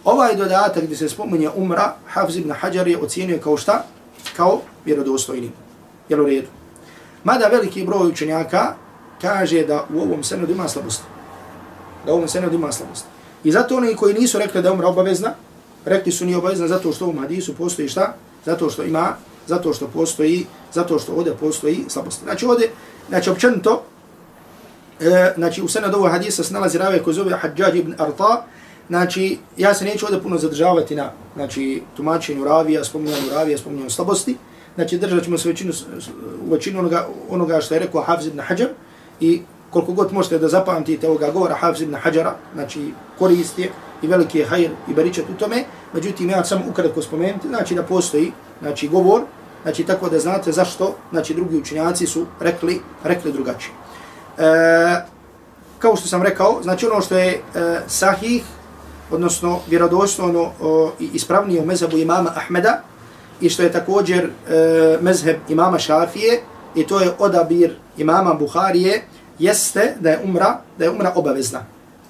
Ovaj dodatak gdje se spominje umra, Hafiz ibn Hajar je ocijenio kao šta? Kao vjerodostojni. Jel u redu? Mada veliki broj učenjaka kaže da u ovom senedu ima slabost. Da u ovom senedu ima slabost. I zato oni koji nisu rekli da je umra obavezna, rekli su nije obavezna zato što u ovom hadisu postoji šta? Zato što ima, zato što postoji, zato što ovdje postoji slabost. Znači ovdje, znači općenito, e, znači u senedu ovog hadisa se nalazi rave koji zove Hadžađ ibn Arta, Znači, ja se neću ovdje puno zadržavati na znači, tumačenju ravija, spominjanju ravija, spominjanju slabosti. Znači, držat ćemo se većinu, u većinu onoga, onoga što je rekao Hafiz ibn Hajar i koliko god možete da zapamtite ovoga govora Hafiz ibn Hajara, znači koristi i veliki je hajr i beričet u tome, međutim ja sam ukratko spomenuti, znači da postoji znači, govor, znači tako da znate zašto znači, drugi učinjaci su rekli, rekli drugačije. E, kao što sam rekao, znači ono što je e, sahih, odnosno vjerodostojno i ispravnije u mezabu imama Ahmeda i što je također e, mezheb imama Šafije i to je odabir imama Buharije jeste da je umra da je umra obavezna.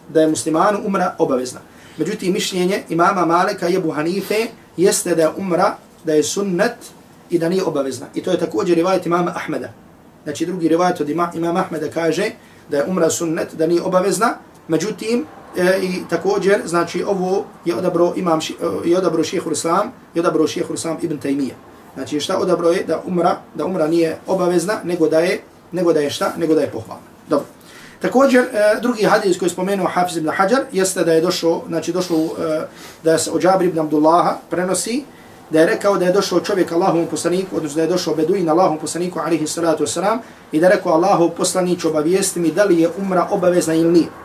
Da je muslimanu umra obavezna. Međutim mišljenje imama Malika i Abu Hanife jeste da je umra da je sunnet i da nije obavezna. I to je također rivajet imama Ahmeda. Znači drugi rivajet od imama Ahmeda kaže da je umra sunnet da nije obavezna. Međutim e, i također, znači, ovo je odabro imam, e, je odabro šehhul islam, je odabro šehhul islam ibn Taymiyyah. Znači, šta odabro je da umra, da umra nije obavezna, nego da je, nego da je šta, nego da je pohvalna. Dobro. Također, e, drugi hadis koji je spomenuo Hafiz ibn Hajar, jeste da je došao, znači, došao e, da se od Džabir ibn Abdullaha prenosi, da je rekao da je došao čovjek Allahovom poslaniku, odnosno da je došao Beduin Allahovom poslaniku, alihi salatu wasalam, i da je rekao Allahov poslanić obavijesti mi da li je umra obavezna ili nije.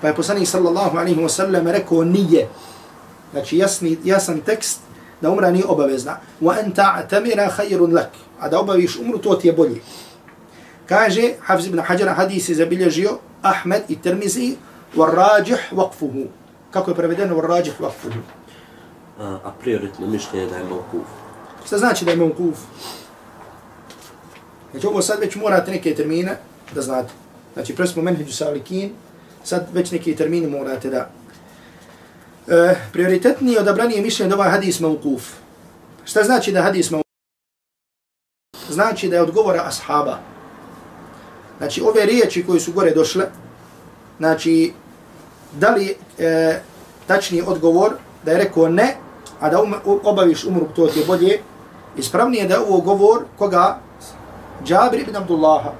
Pa je poslanik sallallahu alaihi wa sallam rekao nije. Znači jasni, jasan tekst da umra nije obavezna. Wa en ta'tamira khayrun lak. A da obaviš umru, to ti je bolje. Kaže Hafiz ibn Hajar hadisi zabilježio Ahmed i Tirmizi wa rajih waqfuhu. Kako je prevedeno wa rajih waqfuhu? A, a prioritno mišljenje da je mokuf. Šta znači da je mokuf? Znači ovo sad već morate neke termine da znate. Znači presmo menheđu salikin, sad već neki termini morate da. E, prioritetni odabranije mišljenje da ovaj hadis maukuf. Šta znači da hadis maukuf? Znači da je odgovora ashaba. Znači ove riječi koje su gore došle, znači da li e, tačni odgovor da je rekao ne, a da um, obaviš umru, to ti je bolje, ispravnije da je ovo govor koga Džabir ibn Abdullaha,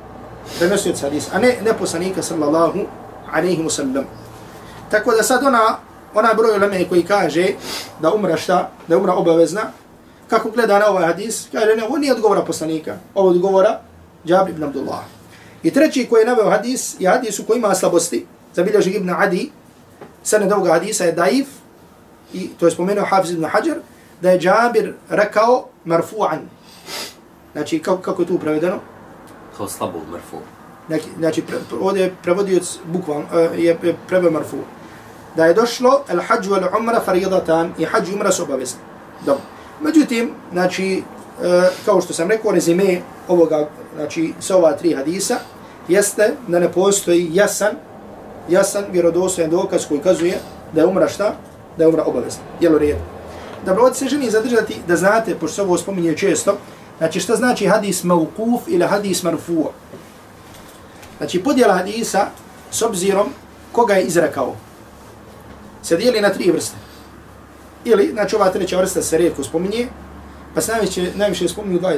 prenosio od hadis, a ne, ne poslanika sallallahu alaihi wasallam. Tako da sad ona, ona broj uleme koji kaže da umra šta, da umra obavezna, kako gleda na ovaj hadis, kaže ne, ovo nije odgovora poslanika, ovo odgovora Jabir ibn Abdullah. I treći koji je naveo hadis, je hadis u koji ima slabosti, zabilježi ibn Adi, sene ovoga hadisa je daif, i to je spomenuo Hafiz ibn Hajar, da je Jabir rekao marfu'an. Znači, kako, kako je tu prevedeno? Kao slabo marfu'an neki, znači pre, ovdje je prevodioc bukval, uh, e, je preveo marfu. Da je došlo el hađu el umra faridatan i hađu umra su obavezni. Dobro. Međutim, znači, uh, kao što sam rekao, rezime ovoga, znači, sa ova tri hadisa, jeste da ne postoji jasan, jasan vjerodostojan dokaz koji kazuje da je umra šta? Da je umra obavezna. Jel u redu? Dobro, ovdje se želim zadržati da znate, pošto se ovo spominje često, znači šta znači hadis maukuf ili hadis marfu'a. Znači, podjela hadisa s obzirom koga je izrekao se dijeli na tri vrste. Ili, znači, ova treća vrsta se redko spominje, pa se najviše, najviše spominju dva,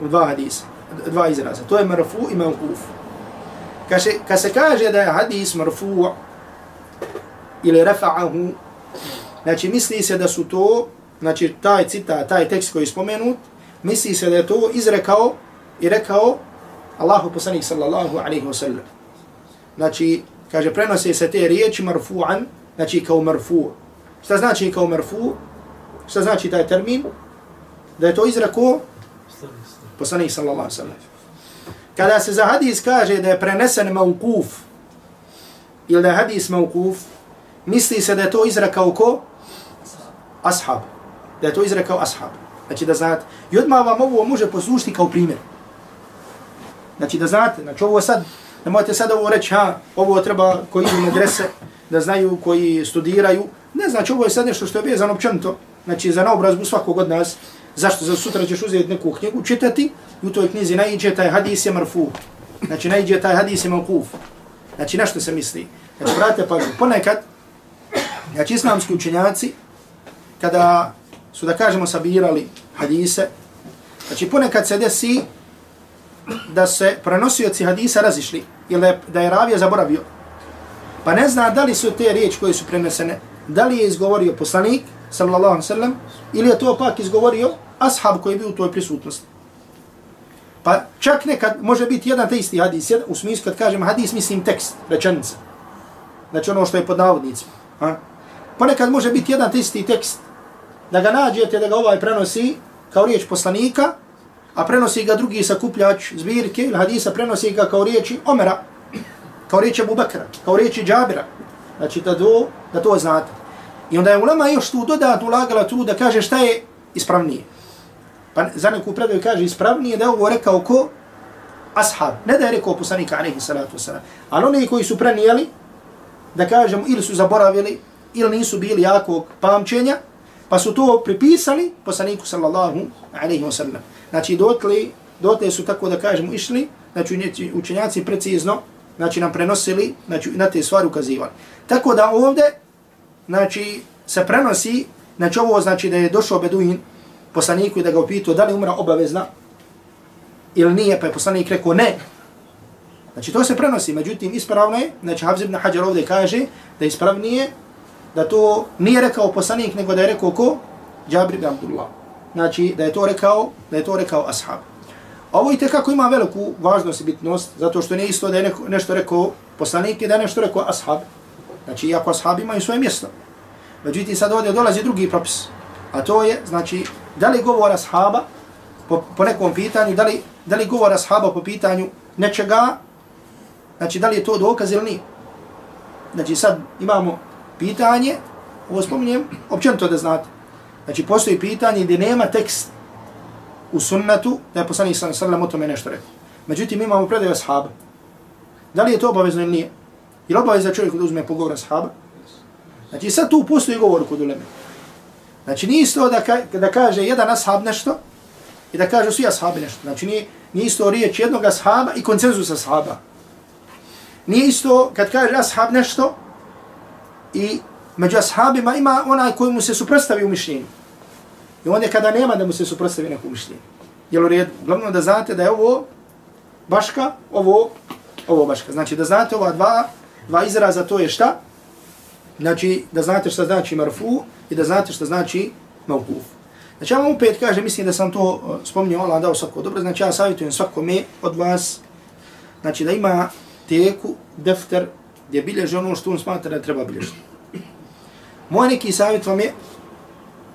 dva hadisa, dva izraza. To je marfu i mankuf. Kad se, kad se kaže da je hadis marfu ili rafa'ahu, znači, misli se da su to, znači, taj cita, taj tekst koji je spomenut, misli se da je to izrekao i rekao Allahu poslanik sallallahu alaihi wa sallam. Znači, kaže, prenose se te riječi marfu'an, znači kao marfu'. Šta znači kao marfu'? Šta znači taj termin? Da je to izrako poslanik sallallahu alaihi wa sallam. Kada se za hadis kaže da je prenesen maukuf, ili da je hadis maukuf, misli se da je to izrekao ko? Ashab. Da je to izrekao ashab. Znači da znate. I odmah vam ovo može poslušiti kao primjer. Znači da znate, znači ovo sad, ne možete sad ovo reći, ha, ovo treba koji idu medrese, da znaju koji studiraju. Ne znači, ovo je sad nešto što je vezano općenito, znači za naobrazbu svakog od nas. Zašto? Za sutra ćeš uzeti neku knjigu, čitati i u toj knjizi najđe taj hadis je marfu. Znači najđe taj hadis je malkuf. Znači na što se misli? Znači, brate, pa ponekad, znači islamski učenjaci, kada su, da kažemo, sabirali hadise, znači ponekad se desi da se prenosioci hadisa razišli, ili da je ravija zaboravio. Pa ne zna da li su te riječi koje su prenesene, da li je izgovorio poslanik, sallallahu alaihi sallam, ili je to pak izgovorio ashab koji je bio u toj prisutnosti. Pa čak nekad može biti jedan te isti hadis, u smislu kad kažem hadis, mislim tekst, rečenica. Znači ono što je pod navodnicima. Ha? Ponekad može biti jedan te isti tekst, da ga nađete, da ga ovaj prenosi kao riječ poslanika, a prenosi ga drugi sakupljač zbirke ili hadisa, prenosi ga kao riječi Omera, kao riječi Abu Bakra, kao riječi Džabira. Znači da to, da to znate. I onda je ulema još tu dodat ulagala tu da kaže šta je ispravnije. Pa za neku predaju kaže ispravnije da je ovo rekao ko? Ashab. Ne da je rekao poslanika alaihi salatu wasalam. Ali oni koji su prenijeli, da kažemo, ili su zaboravili, ili nisu bili jakog pamćenja, pa su to pripisali poslaniku sallallahu alaihi wasallam. Znači, dotle, dotle su tako da kažemo išli, znači učenjaci precizno, znači nam prenosili, znači na te stvari ukazivali. Tako da ovde, znači, se prenosi, znači ovo znači da je došao Beduin poslaniku i da ga upitao da li umra obavezna ili nije, pa je poslanik rekao ne. Znači to se prenosi, međutim ispravno je, znači Havz ibn Hajar ovdje kaže da ispravnije da to nije rekao poslanik, nego da je rekao ko? Jabir ibn Abdullah. Znači da je to rekao, da je to rekao ashab. A ovo i tekako ima veliku važnost i bitnost, zato što nije isto da je neko, nešto rekao poslanik i da je nešto rekao ashab. Znači, iako ashab imaju svoje mjesto. Međutim, sad ovdje dolazi drugi propis. A to je, znači, da li govor ashaba po, po nekom pitanju, da li, da li govor ashaba po pitanju nečega, znači, da li je to dokaz ili nije. Znači, sad imamo pitanje, ovo spominjem, općenito da znate. Znači, postoji pitanje gdje nema tekst u sunnetu da je poslanik sallam sallam o tome nešto rekao. Međutim, imamo predaju ashaba. Da li je to obavezno ili nije? Je li obavezno čovjek da uzme pogovor ashaba? Znači, sad tu postoji govor kod uleme. Znači, nije isto da, ka, da kaže jedan ashab nešto i da kaže svi ashabi nešto. Znači, nije, nije isto riječ jednog ashaba i koncenzus ashaba. Nije isto kad kaže ashab nešto i među ashabima ima onaj koji mu se suprostavi u mišljenju. I onda kada nema da mu se suprostavi neko mišljenje. Jel u redu? Glavno da znate da je ovo baška, ovo, ovo baška. Znači da znate ova dva, dva izraza, to je šta? Znači da znate šta znači marfu i da znate šta znači maukuf. Znači ja vam opet kažem, mislim da sam to eh, uh, spominio, Allah dao svako dobro, znači ja savjetujem svakome od vas, znači da ima teku, defter, gdje bilježi ono što on smatra da treba bilježiti. Moj neki savjet vam je,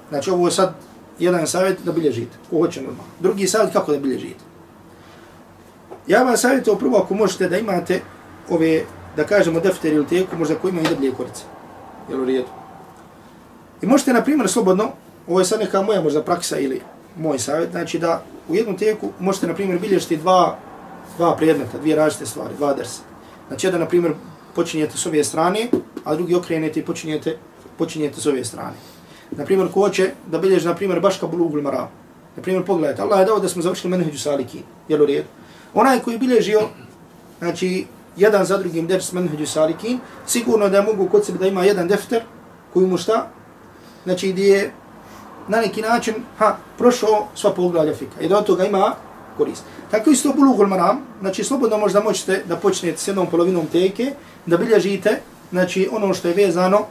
znači ovo sad jedan savjet da bilježite, ko hoće normalno. Drugi savjet kako da bilježite. Ja vam savjetujem prvo ako možete da imate ove, da kažemo, defter ili teku, možda koji imaju deblje korice. Jel u redu? I možete, na primjer, slobodno, ovo je sad neka moja možda praksa ili moj savjet, znači da u jednu teku možete, na primjer, bilježiti dva, dva predmeta, dvije različite stvari, dva dersa. Znači, jedan, na primjer, počinjete s ove strane, a drugi okrenete i počinjete, počinjete s ove strane. Na primjer, ko hoće da bilježi, na primjer, baš kao bulugul maram. Na primjer, pogledajte, Allah je dao da smo završili menheđu saliki, jel u redu? Onaj koji bilježio, znači, jedan za drugim ders menheđu salikin, sigurno da mogu kod sebe da ima jedan defter koji mu šta, znači gdje je na neki način ha, prošao sva poglavlja fika i da od toga ima korist. Tako isto bulugul maram, znači slobodno možda možete da počnete s jednom polovinom teke, da bilježite znači ono što je vezano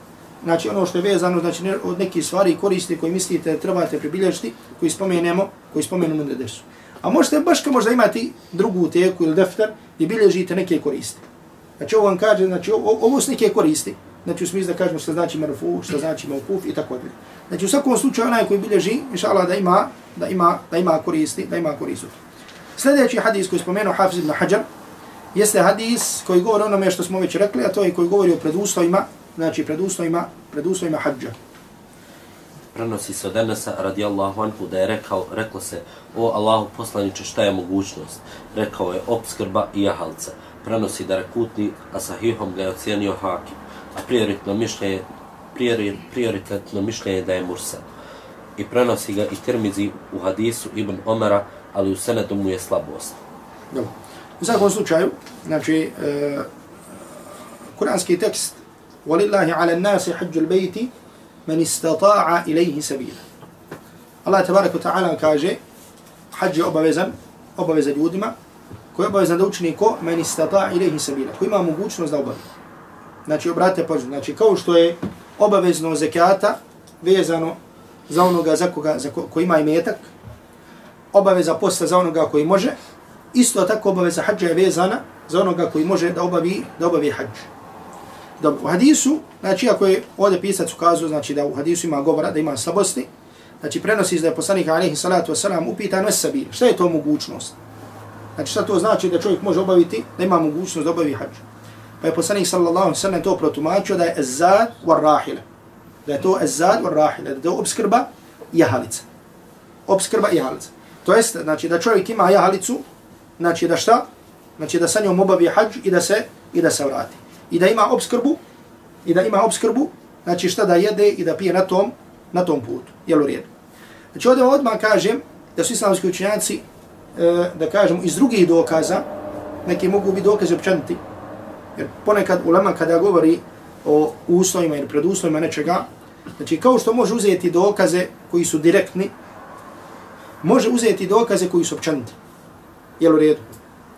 znači ono što je vezano znači od nekih stvari koristi koji mislite trebate pribilježiti, koji spomenemo, koji spomenemo na desu. A možete baš kao možda imati drugu teku ili defter i bilježite neke koristi. Znači ovo vam kaže, znači ovo, ovo su neke koristi. Znači u smislu da kažemo što znači marfu, što znači maukuf i tako dalje. Znači u svakom slučaju onaj koji bilježi, inshallah da ima, da ima, da ima koristi, da ima koristi. Sljedeći hadis koji spomenuo Hafiz ibn Hajar, jeste hadis koji govori onome što smo već rekli, a to je koji govori o preduslovima znači pred uslovima, pred uslovima hađa. Prenosi se od Enesa radijallahu anhu da je rekao, reklo se, o Allahu poslaniče šta je mogućnost? Rekao je obskrba i jahalca. Prenosi da rekutni, a sahihom ga je ocijenio hakim. A prioritetno mišljenje, priori, prioritetno mišljenje da je mursa. I prenosi ga i termizi u hadisu Ibn Omara, ali u senedu mu je slabost. Dobro. U svakom slučaju, znači, e, kuranski tekst وَلِلَّهِ عَلَى النَّاسِ حَجُّ الْبَيْتِ مَنِ اسْتَطَاعَ إِلَيْهِ سَبِيلًا Allah tabaraka ta'ala kaže hađ je obavezan, obavezan ljudima, koji je obavezan da učini ko? Men istata ilaihi sabila, koji ima mogućnost da obavi. Znači, obratite pažnju, znači, kao što je obavezno zekata vezano za onoga za koga, za ko, ko ima imetak, obaveza posta za onoga koji može, isto tako obaveza hađa je vezana za onoga koji može da obavi, da obavi hađ. Dobro, u hadisu, znači ako je ovdje pisac ukazao, znači da u hadisu ima govora, da ima slabosti, znači prenosi da je poslanik alaihi salatu wasalam upitan vesabil, šta je to mogućnost? Znači šta to znači da čovjek može obaviti, da ima mogućnost da obavi hađ? Pa je poslanik sallallahu sallam to protumačio da je ezzad war rahile. Da je to ezzad war rahile, da je to obskrba jahalica. Obskrba jahalica. To jest, znači da čovjek ima jahalicu, znači da šta? Znači da sa njom obavi hađ i da se i da se vrati. I da ima obskrbu, i da ima obskrbu, znači šta da jede i da pije na tom, na tom putu. Jel u redu? Znači ovdje odmah kažem da su islamski učenjaci, e, da kažemo, iz drugih dokaza, neki mogu biti dokaze općaniti, jer ponekad ulema kada govori o uslovima ili preduslovima nečega, znači kao što može uzeti dokaze koji su direktni, može uzeti dokaze koji su općaniti. Jel u redu?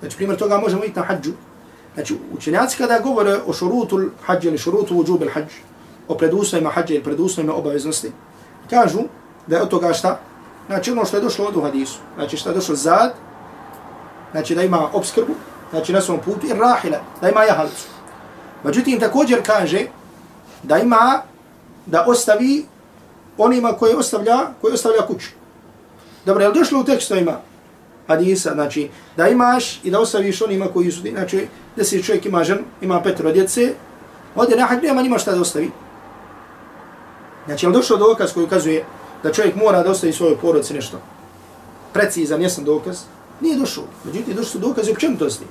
Znači primjer toga možemo vidjeti na hađu. Znači učenjaci kada govore o šurutu hađa ili šurutu uđubil hađ, o preduslovima hađa ili preduslovima obaveznosti, kažu da je od toga šta? Znači ono što je došlo od u hadisu. Znači što je došlo zad, znači da ima obskrbu, znači na svom putu, i rahila, da ima jahalicu. Međutim, također kaže da ima, da ostavi onima koji ostavlja, koji ostavlja kuću. Dobro, je li došlo u tekstovima hadisa, znači da imaš i da ostaviš onima koji su, znači da si čovjek ima žen, ima petro djece, ode na hađ nema nima šta da ostavi. Znači, je li došlo dokaz koji ukazuje da čovjek mora da ostavi svojoj porodci nešto? Precizan, jesan dokaz? Nije došao. Međutim, došli su dokazi općenitosti.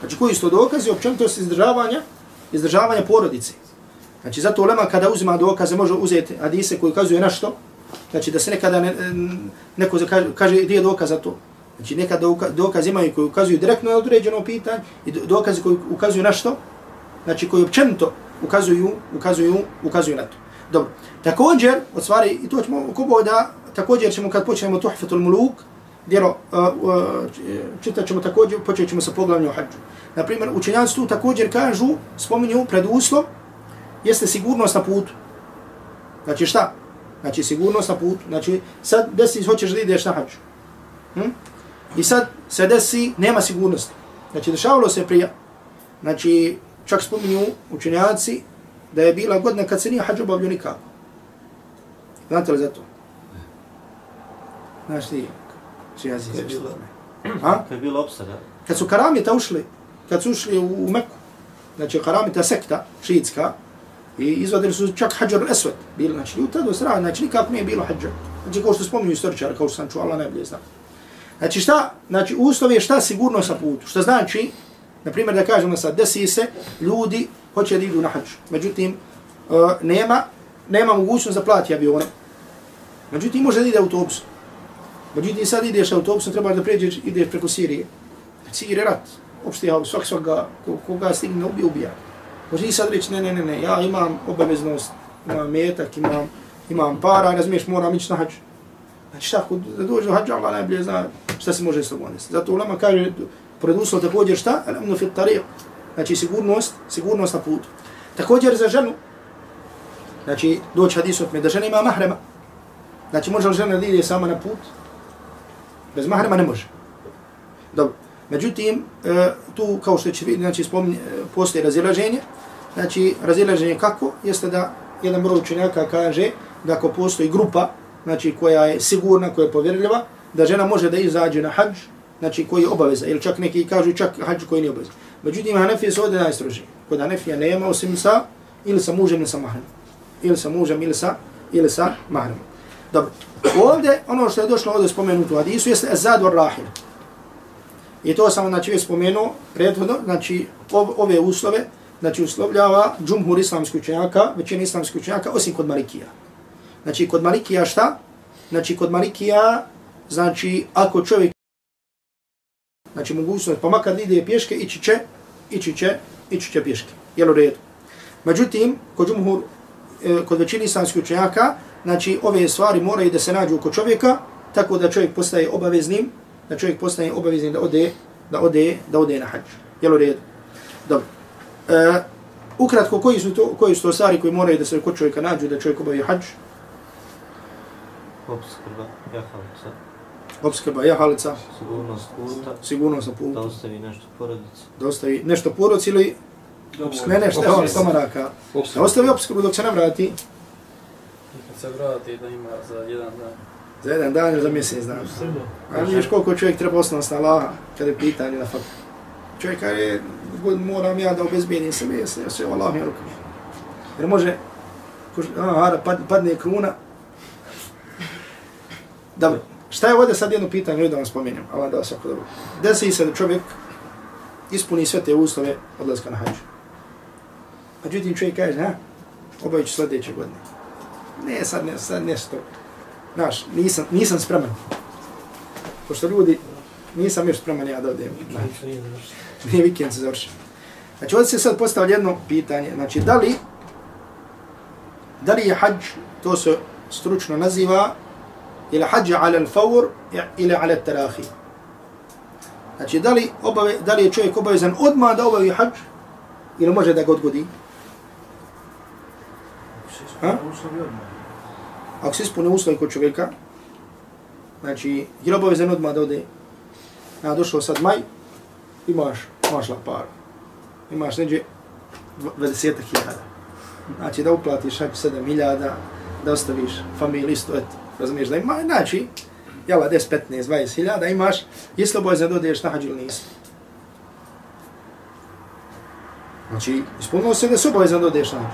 Znači, koji su to dokazi općenitosti izdržavanja? Izdržavanja porodice. Znači, zato Lema kada uzima dokaze može uzeti hadise koji ukazuje na što? Znači, da se nekada ne, neko kaže, kaže gdje je dokaz za to? Znači, neka dokaz imaju koji ukazuju direktno na određeno pitanje i dokaze koji ukazuju na što? Znači, koji općenito ukazuju, ukazuju, ukazuju na to. Dobro. Također, od stvari, i to ćemo kubo da, također ćemo kad počnemo Tuhfatul Muluk, djelo, uh, uh, čitat ćemo također, počet ćemo sa poglavnju o hađu. Naprimjer, učenjanci tu također kažu, spominju preduslov, jeste sigurnost na putu. Znači šta? Znači sigurnost na putu. Znači sad desi hoćeš da ideš na hađu. Hm? I sad se desi, nema sigurnosti. Znači dešavalo se prije. Znači čak spominju učenjaci da je bila godina kad se nije hađu obavlju nikako. Znate li za to? Znaš ti? Šijazi se što Ha? Kad je bilo opsada. Kad su karamita ušli, kad su ušli u, u Meku, znači karamita sekta, šiitska, i izvadili su čak hađar esvet, bilo, znači, u tada sradi, znači, nikako nije bilo hađar. Znači, kao što spominju istoričara, kao što sam čuo, Allah najbolje zna. Znači, šta, znači, uslov je šta sigurno sa putu. Što znači, na primjer, da kažemo sad, desi se, ljudi hoće da idu na hađu. Međutim, uh, nema, nema mogućnost da plati avion. Međutim, može da ide autobusom. Međutim, sad ideš autobusom, treba da pređeš, ideš preko Sirije. Znači, Sirije rat. Opšte ja svak svaga, koga stigne ubija, ubija. Može i sad reći, ne, ne, ne, ne, ja imam obaveznost, imam metak, imam, imam para, razumiješ, moram ići na hađu. Znači šta, da dođe do hađa, Allah najbolje zna šta se može s tobom desiti. Zato ulama kaže, pored uslova također šta? Alamnu fit tariq. Znači sigurnost, sigurnost na putu. Također za ženu, znači doći hadis od me, da žena ima mahrema. Znači može li žena da ide sama na put? Bez mahrema ne može. Dobro. Međutim, e, tu kao što će vidjeti, znači spomni, e, postoje razilaženje. Znači, razilaženje kako? Jeste da jedan broj učenjaka kaže da ako postoji grupa, znači koja je sigurna, koja je povjerljiva, da žena može da izađe na hađ, znači koji je obaveza, ili čak neki kažu čak hađ koji nije obaveza. Međutim, Hanefije su ovdje najstrožije. Kod Hanefija nema osim sa ili sa mužem ili sa mahramom. Ili sa mužem ili sa, ili sa mahramom. Dobro. Ovdje, ono što je došlo ovdje spomenuto u hadisu, jeste ezad var rahil. I to sam znači već spomenuo prethodno, znači ove uslove, znači uslovljava džumhur islamskih učenjaka, većina islamskih učenjaka, osim kod Malikija. Znači kod Malikija šta? Znači kod Malikija, znači ako čovjek znači mogućnost, pa makar ide pješke, ići će, ići će, ići će pješke. Jel u redu? Međutim, kod džumhur, e, kod većini islamskih učenjaka, znači ove stvari moraju da se nađu kod čovjeka, tako da čovjek postaje obaveznim, da čovjek postaje obaveznim da ode, da ode, da ode na hađ. Jel u redu? Dobro. E, ukratko, koji su, to, koji su to stvari koji moraju da se kod čovjeka nađu da čovjek obavi hađ? Obskrba, jahalica. Obskrba jahalica. Sigurnost puta. Sigurnost na putu. Da ostavi nešto porodici. Da ostavi nešto porodici ili ne nešto, evo, stomaraka. Da ostavi obskrbu dok se ne vrati. Kad se vrati da ima za jedan dan. Za jedan dan ili za mjesec dan. A vidiš koliko čovjek treba osnovnost na Allaha kada je pitanje na faktu. Čovjek kaže, god moram ja da obezbijenim sebe, jesli, sve u Allahom rukama. Jer može, aha, pad, padne kruna. Dobro, šta je ovdje sad jedno pitanje, da vam spominjem, ali da vas ako dobro. Desi se da čovjek ispuni sve te uslove odlaska na hađu. Međutim, čovjek kaže, ha, obavit ću sljedeće godine. Ne, sad ne, sad nešto. Znaš, nisam, nisam spreman. Pošto ljudi, nisam još spreman ja da odem. Nije vikend se završi. Znači, ovdje se sad postavlja jedno pitanje. Znači, da li, da li je hađ, to se stručno naziva, ili hađa ala al-fawr, ili ala al-tarahi. Znači, da li, obave, da li je čovjek obavezan odmah da obavi hađ, ili može da ga odgodi? Ha? Ako se ispune uslovi kod čovjeka, znači, je obavezan odmah da ode, ja došao sad maj, imaš, imaš la par, imaš neđe 20 hiljada. Znači, da uplatiš hađ 7 hiljada, da ostaviš familiju isto, eto, razumiješ da ima, znači, jela 10, 15, 20 hiljada imaš, jesi li obavezan da odeš na hađ ili nisi? Znači, ispunilo se da se obavezan da odeš na hađ.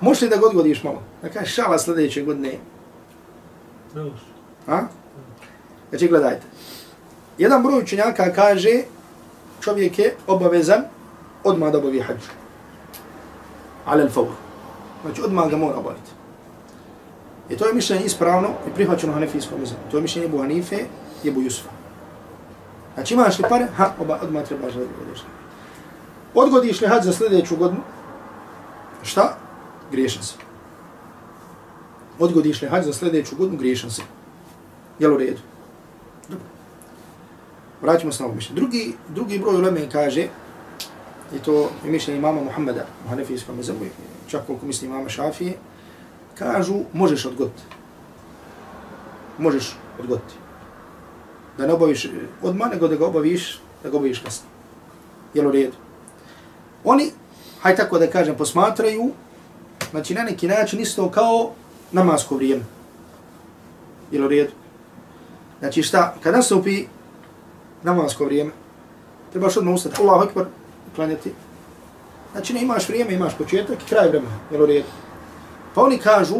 Možeš li da god godiš malo? Da kažeš šala sljedeće godine. A? Znači, gledajte. Jedan broj učenjaka kaže čovjek je obavezan odmah da obavi hađu. Ale al fawr. Znači, odmah ga mora obaviti. I to je mišljenje ispravno i prihvaćeno hanefijskom izom. To je mišljenje Ebu Hanife i Ebu Jusufa. Znači, imaš li pare? Ha, oba, odmah trebaš da odgodiš. Odgodiš li hađ za sljedeću godinu? Šta? Griješan se. Odgodiš li hađ za sljedeću godinu? Griješan se. Jel u redu? Dobro. Vraćamo se na ovo mišljenje. Drugi, drugi broj uleme kaže, i to je mišljenje imama Muhammeda u Hanefijskom izomu, čak koliko misli imama Šafije, kažu možeš odgoditi. Možeš odgoditi. Da ne obaviš odmah, nego da ga obaviš, da ga obaviš kasnije. Jel u redu? Oni, haj tako da kažem, posmatraju, znači na neki način isto kao namasko vrijeme. Jel u redu? Znači šta, kad nastupi namasko vrijeme, trebaš odmah ustati, Allahu Akbar, klanjati. Znači ne imaš vrijeme, imaš početak i kraj vremena, jel u redu? Pa oni kažu,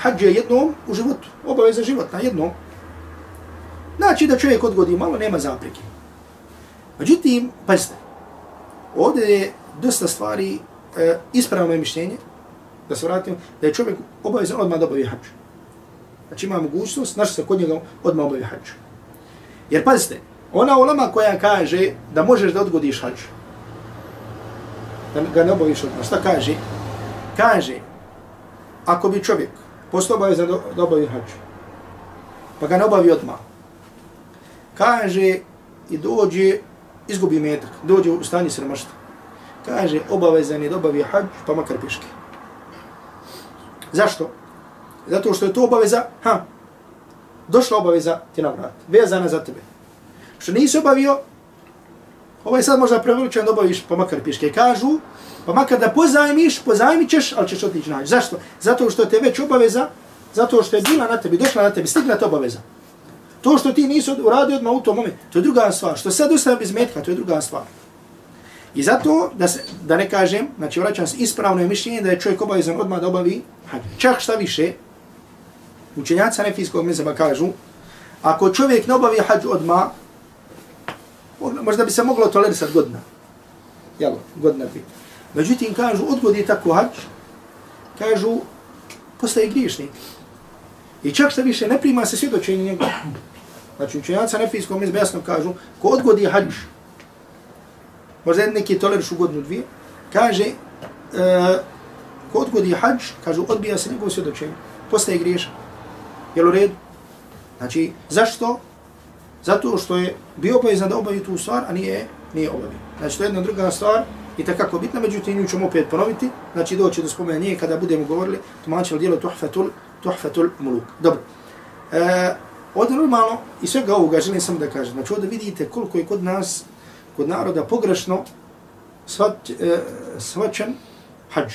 hađ je jednom u životu, obaveza život na jednom. Znači da čovjek odgodi malo, nema zapreke. Međutim, pazite, ovdje je dosta stvari e, ispravno je mišljenje, da se vratim, da je čovjek obavezan odmah da obavi hađ. Znači ima mogućnost, znači se kod njega odmah obavi hađ. Jer pazite, ona ulama koja kaže da možeš da odgodiš hađ, da ga ne obaviš odmah, šta kaže? Kaže, ako bi čovjek postao obavezan da obavi hađ, pa ga ne obavi odmah, kaže i dođe, izgubi metak, dođe u stanje sremašta, kaže obavezan je da obavi hađ, pa makar piške. Zašto? Zato što je to obaveza, ha, došla obaveza ti na vrat, vezana za tebe. Što nisi obavio, ovo je sad možda preveličan da obaviš pa makar piške. Kažu, Pa makar da pozajmiš, pozajmit ćeš, ali ćeš otići naći. Zašto? Zato što te već obaveza, zato što je bila na tebi, došla na tebi, stigla te obaveza. To što ti nisi uradio odmah u tom momentu, to je druga stvar. Što sad ustaje bez metka, to je druga stvar. I zato, da, se, da ne kažem, znači vraćam se, ispravno je mišljenje da je čovjek obavezan odmah da obavi hađ. Čak šta više, učenjaca nefijskog mezeba kažu, ako čovjek ne obavi hađ odmah, Ono, možda bi se moglo tolerisati godina. Jel, godina bi. Međutim, kažu, odgodi tako hač, kažu, postaje griješnik. I čak što više, ne prima se svjedočenje njega. Znači, učenjaca nefijskog mezeba jasno kažu, ko odgodi hađ, možda neki toleriš u godinu dvije, kaže, e, ko odgodi hađ, kažu, odbija se njegovo svjedočenje, postaje griješan. Jel u redu? Znači, zašto? Zato što je bio obavezan da obavi tu stvar, a nije, nije obavio. Znači, to je jedna druga stvar i takako bitna, međutim, nju ćemo opet ponoviti, znači doći do spomena nje kada budemo govorili, tumačili dijelo tuhfatul, tuhfatul muluk. Dobro. E, ovdje normalno, i svega ovoga želim samo da kažem, znači ovdje vidite koliko je kod nas kod naroda pogrešno svat, e, svačan hađ.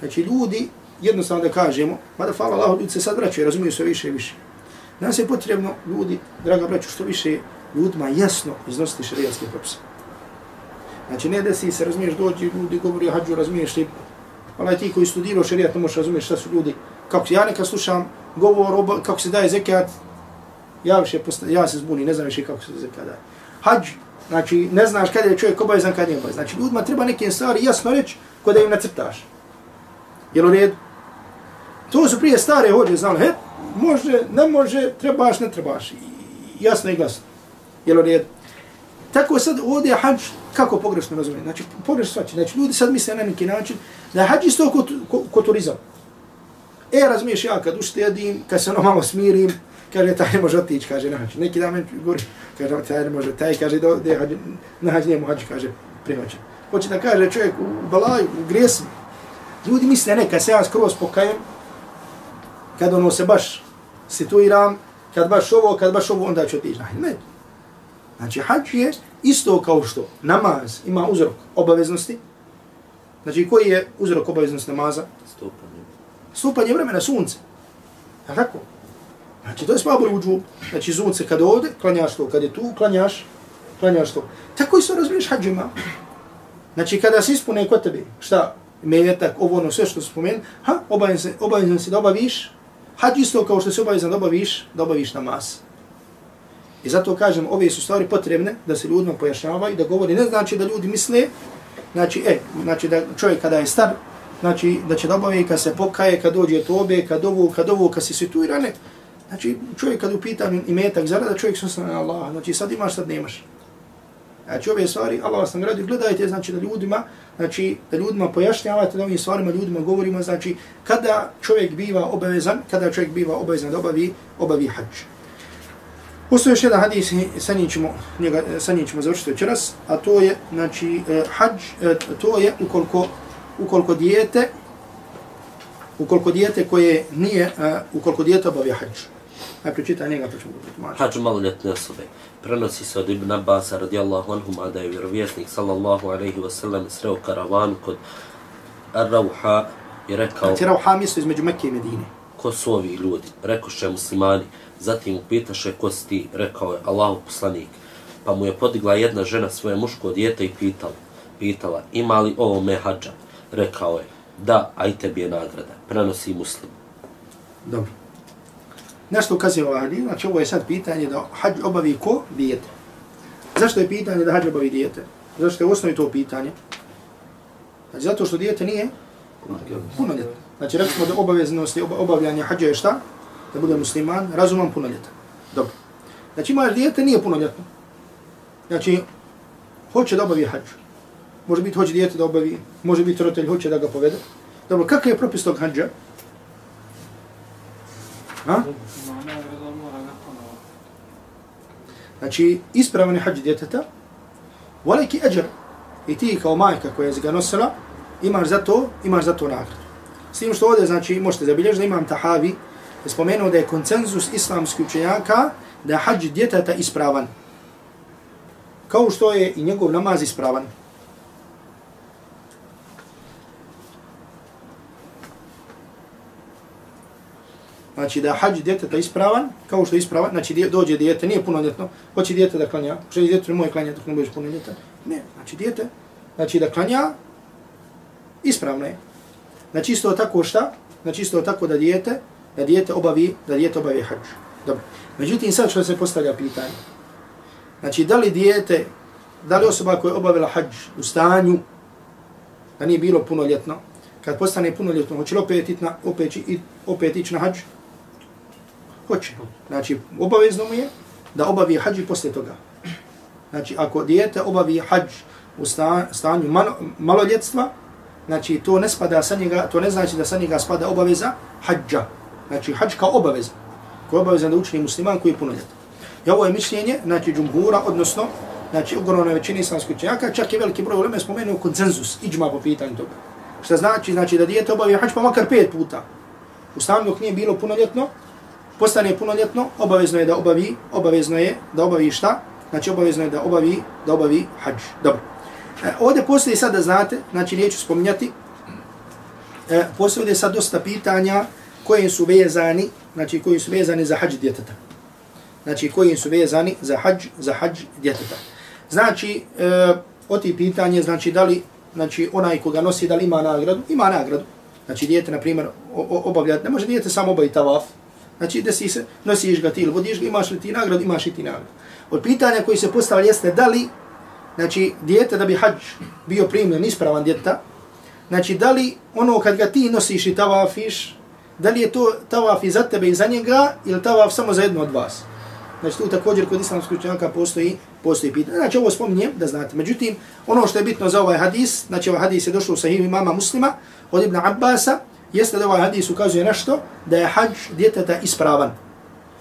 Znači ljudi, jednostavno da kažemo, mada hvala Allah, ljudi se sad vraćaju, razumiju sve više i više. Nas je potrebno, ljudi, draga braću, što više ljudima jasno iznositi šarijatske propise. Znači ne desi se, razumiješ, dođi ljudi, govori o hađu, razumiješ ti, ali ti koji studirao šarijat, ne možeš razumiješ šta su ljudi. Kako ja neka slušam govor, oba, kako se daje zekat, ja, više posta, ja se zbuni, ne znam više kako se zekat daje. Hađ, Znači, ne znaš kada je čovjek obavezan, kada je obavezan. Znači, ljudima treba neke stvari jasno reći kada im nacrtaš. Jel u redu? To su prije stare hođe znali, he, može, ne može, trebaš, ne trebaš. Jasno i glasno. Jel u redu? Tako sad ovdje je hađ, kako pogrešno razumijem? Znači, pogrešno svači. Znači, ljudi sad misle na neki način da je hađ isto ko, ko, ko turizam. E, razumiješ, ja kad uštedim, kad se ono malo smirim, kaže, taj ne može otići, kaže, na hađ. Neki dan meni govori, kaže, taj ne može, taj kaže, da, da hađ, na hađ njemu hađ, kaže, prihvaća. Hoće da kaže čovjek u balaju, u grijesima. Ljudi misle, ne, kad se ja skroz pokajem, kad ono se baš situiram, kad baš ovo, kad baš ovo, onda ću otići na hađ. Ne. Znači, hađ je isto kao što namaz ima uzrok obaveznosti. Znači, koji je uzrok obaveznosti namaza? Stupanje. Stupanje vremena sunce. Ja tako? Znači, to je smabu ruđu. Znači, sunce kad ovde, klanjaš to. Kad je tu, klanjaš, klanjaš to. Tako isto razumiješ hađima. Znači, kada se ispune kod tebe, šta, metak, ovo ono, sve što se spomenu, ha, obavezan, obavezan si da obaviš, hađ isto kao što se obavezan da obaviš, da obaviš namaz. I zato kažem, ove su stvari potrebne da se ljudima pojašnjavaju, da govori, ne znači da ljudi misle, znači, e, znači da čovjek kada je star, znači da će da obavi kad se pokaje, kad dođe tobe, kad ovo, kad ovo, kad se situira, ne, Znači, čovjek kad upita imetak zarada, čovjek se osnovne Allah. Znači, sad imaš, sad nemaš. Znači, ove stvari, Allah vas nagradio, gledajte, znači, da ljudima, znači, da ljudima pojašnjavate, da ovim stvarima ljudima govorimo, znači, kada čovjek biva obavezan, kada čovjek biva obavezan da obavi, obavi hađ. Usto još jedan hadis, sa njim ćemo, njega, sa njim ćemo završiti večeras, a to je, znači, e, hađ, e, to je ukoliko, ukoliko dijete, ukoliko dijete koje nije, e, ukoliko dijete obavi hađ. Najprije čitaj njega, pa ćemo mađu. Hađu maloljetne osobe. Prenosi se od Ibn Abbas radijallahu anhuma da je vjerovjesnik sallallahu alaihi wa sallam sreo karavanu kod Ar-Rauha i rekao... Znači Rauha mjesto između Mekke i Medine. Ko su ovi ljudi? Rekoše muslimani. Zatim upitaše ko si ti? Rekao je Allahu poslanik. Pa mu je podigla jedna žena svoje muško dijete i pitala, pitala ima li ovo me hađa? Rekao je da, a i tebi je nagrada. Prenosi muslim. Dobro. Nešto ukazuje ovaj hadis, znači ovo je sad pitanje da hađ obavi ko? Dijete. Zašto je pitanje da hađ obavi dijete? Zašto je u osnovi to pitanje? Znači zato što dijete nije punoljetno. Znači rekli smo da obaveznosti obavljanja hađa je šta? Da bude musliman, razuman, punoljetan. Dobro. Znači imaš dijete, nije punoljetno. Znači, hoće da obavi hađ. Može biti hoće dijete da obavi, može biti roditelj hoće da ga povede. Dobro, kakav je propis tog hađa? Ha? Znači, ispravan je hađ djeteta, veliki eđer. I ti kao majka koja je ga nosila, imaš za to, imaš za to nagradu. S tim što ovdje, znači, možete zabilježiti da imam tahavi, je spomenuo da je koncenzus islamskih učenjaka da je hađ djeteta ispravan. Kao što je i njegov namaz ispravan. Znači da hađ djeteta ispravan, kao što je ispravan, znači dođe djete, nije punoljetno, hoće djete da klanja, želi je djete moje klanja dok ne budeš punoljetan. Ne, znači djete znači da klanja, ispravno je. Znači isto tako šta? Znači isto tako da dijete, da dijete obavi, da dijete obavi hađ. Dobro. Međutim, sad što se postavlja pitanje. Znači, da li dijete, da li osoba koja je obavila hađ u stanju, da nije bilo punoljetno, kad postane punoljetno, hoće li opet, itna, opet, opet ići na hađ? Hoće. Znači, obavezno mu je da obavi hađ i posle toga. Znači, ako dijete obavi hađ u stanju malo, maloljetstva, znači to ne spada sa njega, to ne znači da sa njega spada obaveza hađa. Znači, hađ kao obaveza. Koji je obavezan da učini musliman koji je punoljet. I ovo je mišljenje, znači, džumhura, odnosno, znači, ogromna većina islamskih čenjaka, čak i veliki broj ulema spomenuo konsenzus, iđma po pitanju toga. Što znači, znači da dijete obavi hađ pa makar pet puta. U stanju dok nije bilo punoljetno, postane punoljetno, obavezno je da obavi, obavezno je da obavi šta? Znači obavezno je da obavi, da obavi hađ. Dobro. E, ovdje postoji sad da znate, znači neću spominjati, e, postoji ovdje sad dosta pitanja koje su vezani, znači koji su vezani za hađ djeteta. Znači koji su vezani za hađ, za hađ djeteta. Znači, e, o ti pitanje, znači da li, znači onaj koga nosi, da li ima nagradu? Ima nagradu. Znači dijete, na primjer, obavlja, ne može dijete samo obaviti tavaf, Znači, desi se, nosiš ga ti ili vodiš ga, imaš li ti nagrad, imaš li ti nagrad. Od pitanja koji se postavlja jeste da li, znači, dijete da bi hađ bio primljen ispravan djeta, znači, da li ono kad ga ti nosiš i tavafiš, da li je to tavaf i za tebe i za njega, ili tavaf samo za jedno od vas? Znači, tu također kod islamskog učenjaka postoji, postoji pitanje. Znači, ovo spominjem da znate. Međutim, ono što je bitno za ovaj hadis, znači, ovaj hadis je došao u sahih imama muslima, od Ibn Abbasa, jeste da ovaj hadis ukazuje nešto, da je hađ djeteta ispravan.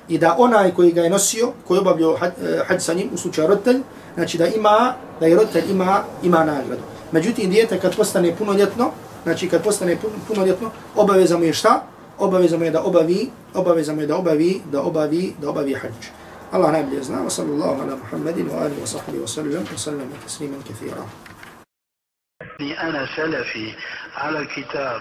I da onaj koji ga je nosio, koji je obavljio hađ, eh, hađ sa njim, u slučaju roditelj, znači da ima, da je roditelj ima, ima nagradu. Međutim, djete kad postane punoljetno, znači kad postane punoljetno, obaveza mu je šta? Obaveza mu je da obavi, obaveza mu je da obavi, da obavi, da obavi hađ. Allah najbolje zna, wa sallallahu ala Muhammedin wa alihi wa sahbihi wa sallam, wa sallam wa tasliman kathira. أنا سلفي على الكتاب